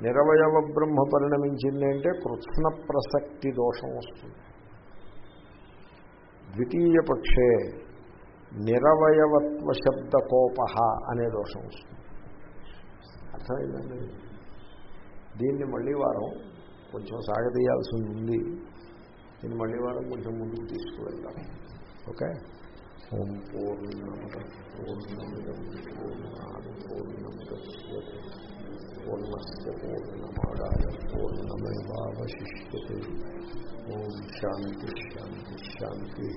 నిరవయవ బ్రహ్మ పరిణమించింది అంటే కృత్స్న ప్రసక్తి దోషం వస్తుంది. ద్వితీయ పక్షే నిరవయవత్వ శబ్దకోప అనే దోషం వస్తుంది. అర్థమైందండి? దీన్ని మళ్ళీ వారం కొంచెం సాగదీయాల్సి ఉంది. నేను మళ్ళీ వారం కొంచెం ముందుకు తీసుకువెళ్తాను. ఓకే? ఓం పూర్ణమద పూర్ణమిదం పూర్ణాది పూర్ణముద్యతే పూర్ణస్య పూర్ణమాదాయ పూర్ణమేవాశిష్యతే ఓం శాంతి శాంతి శాంతి.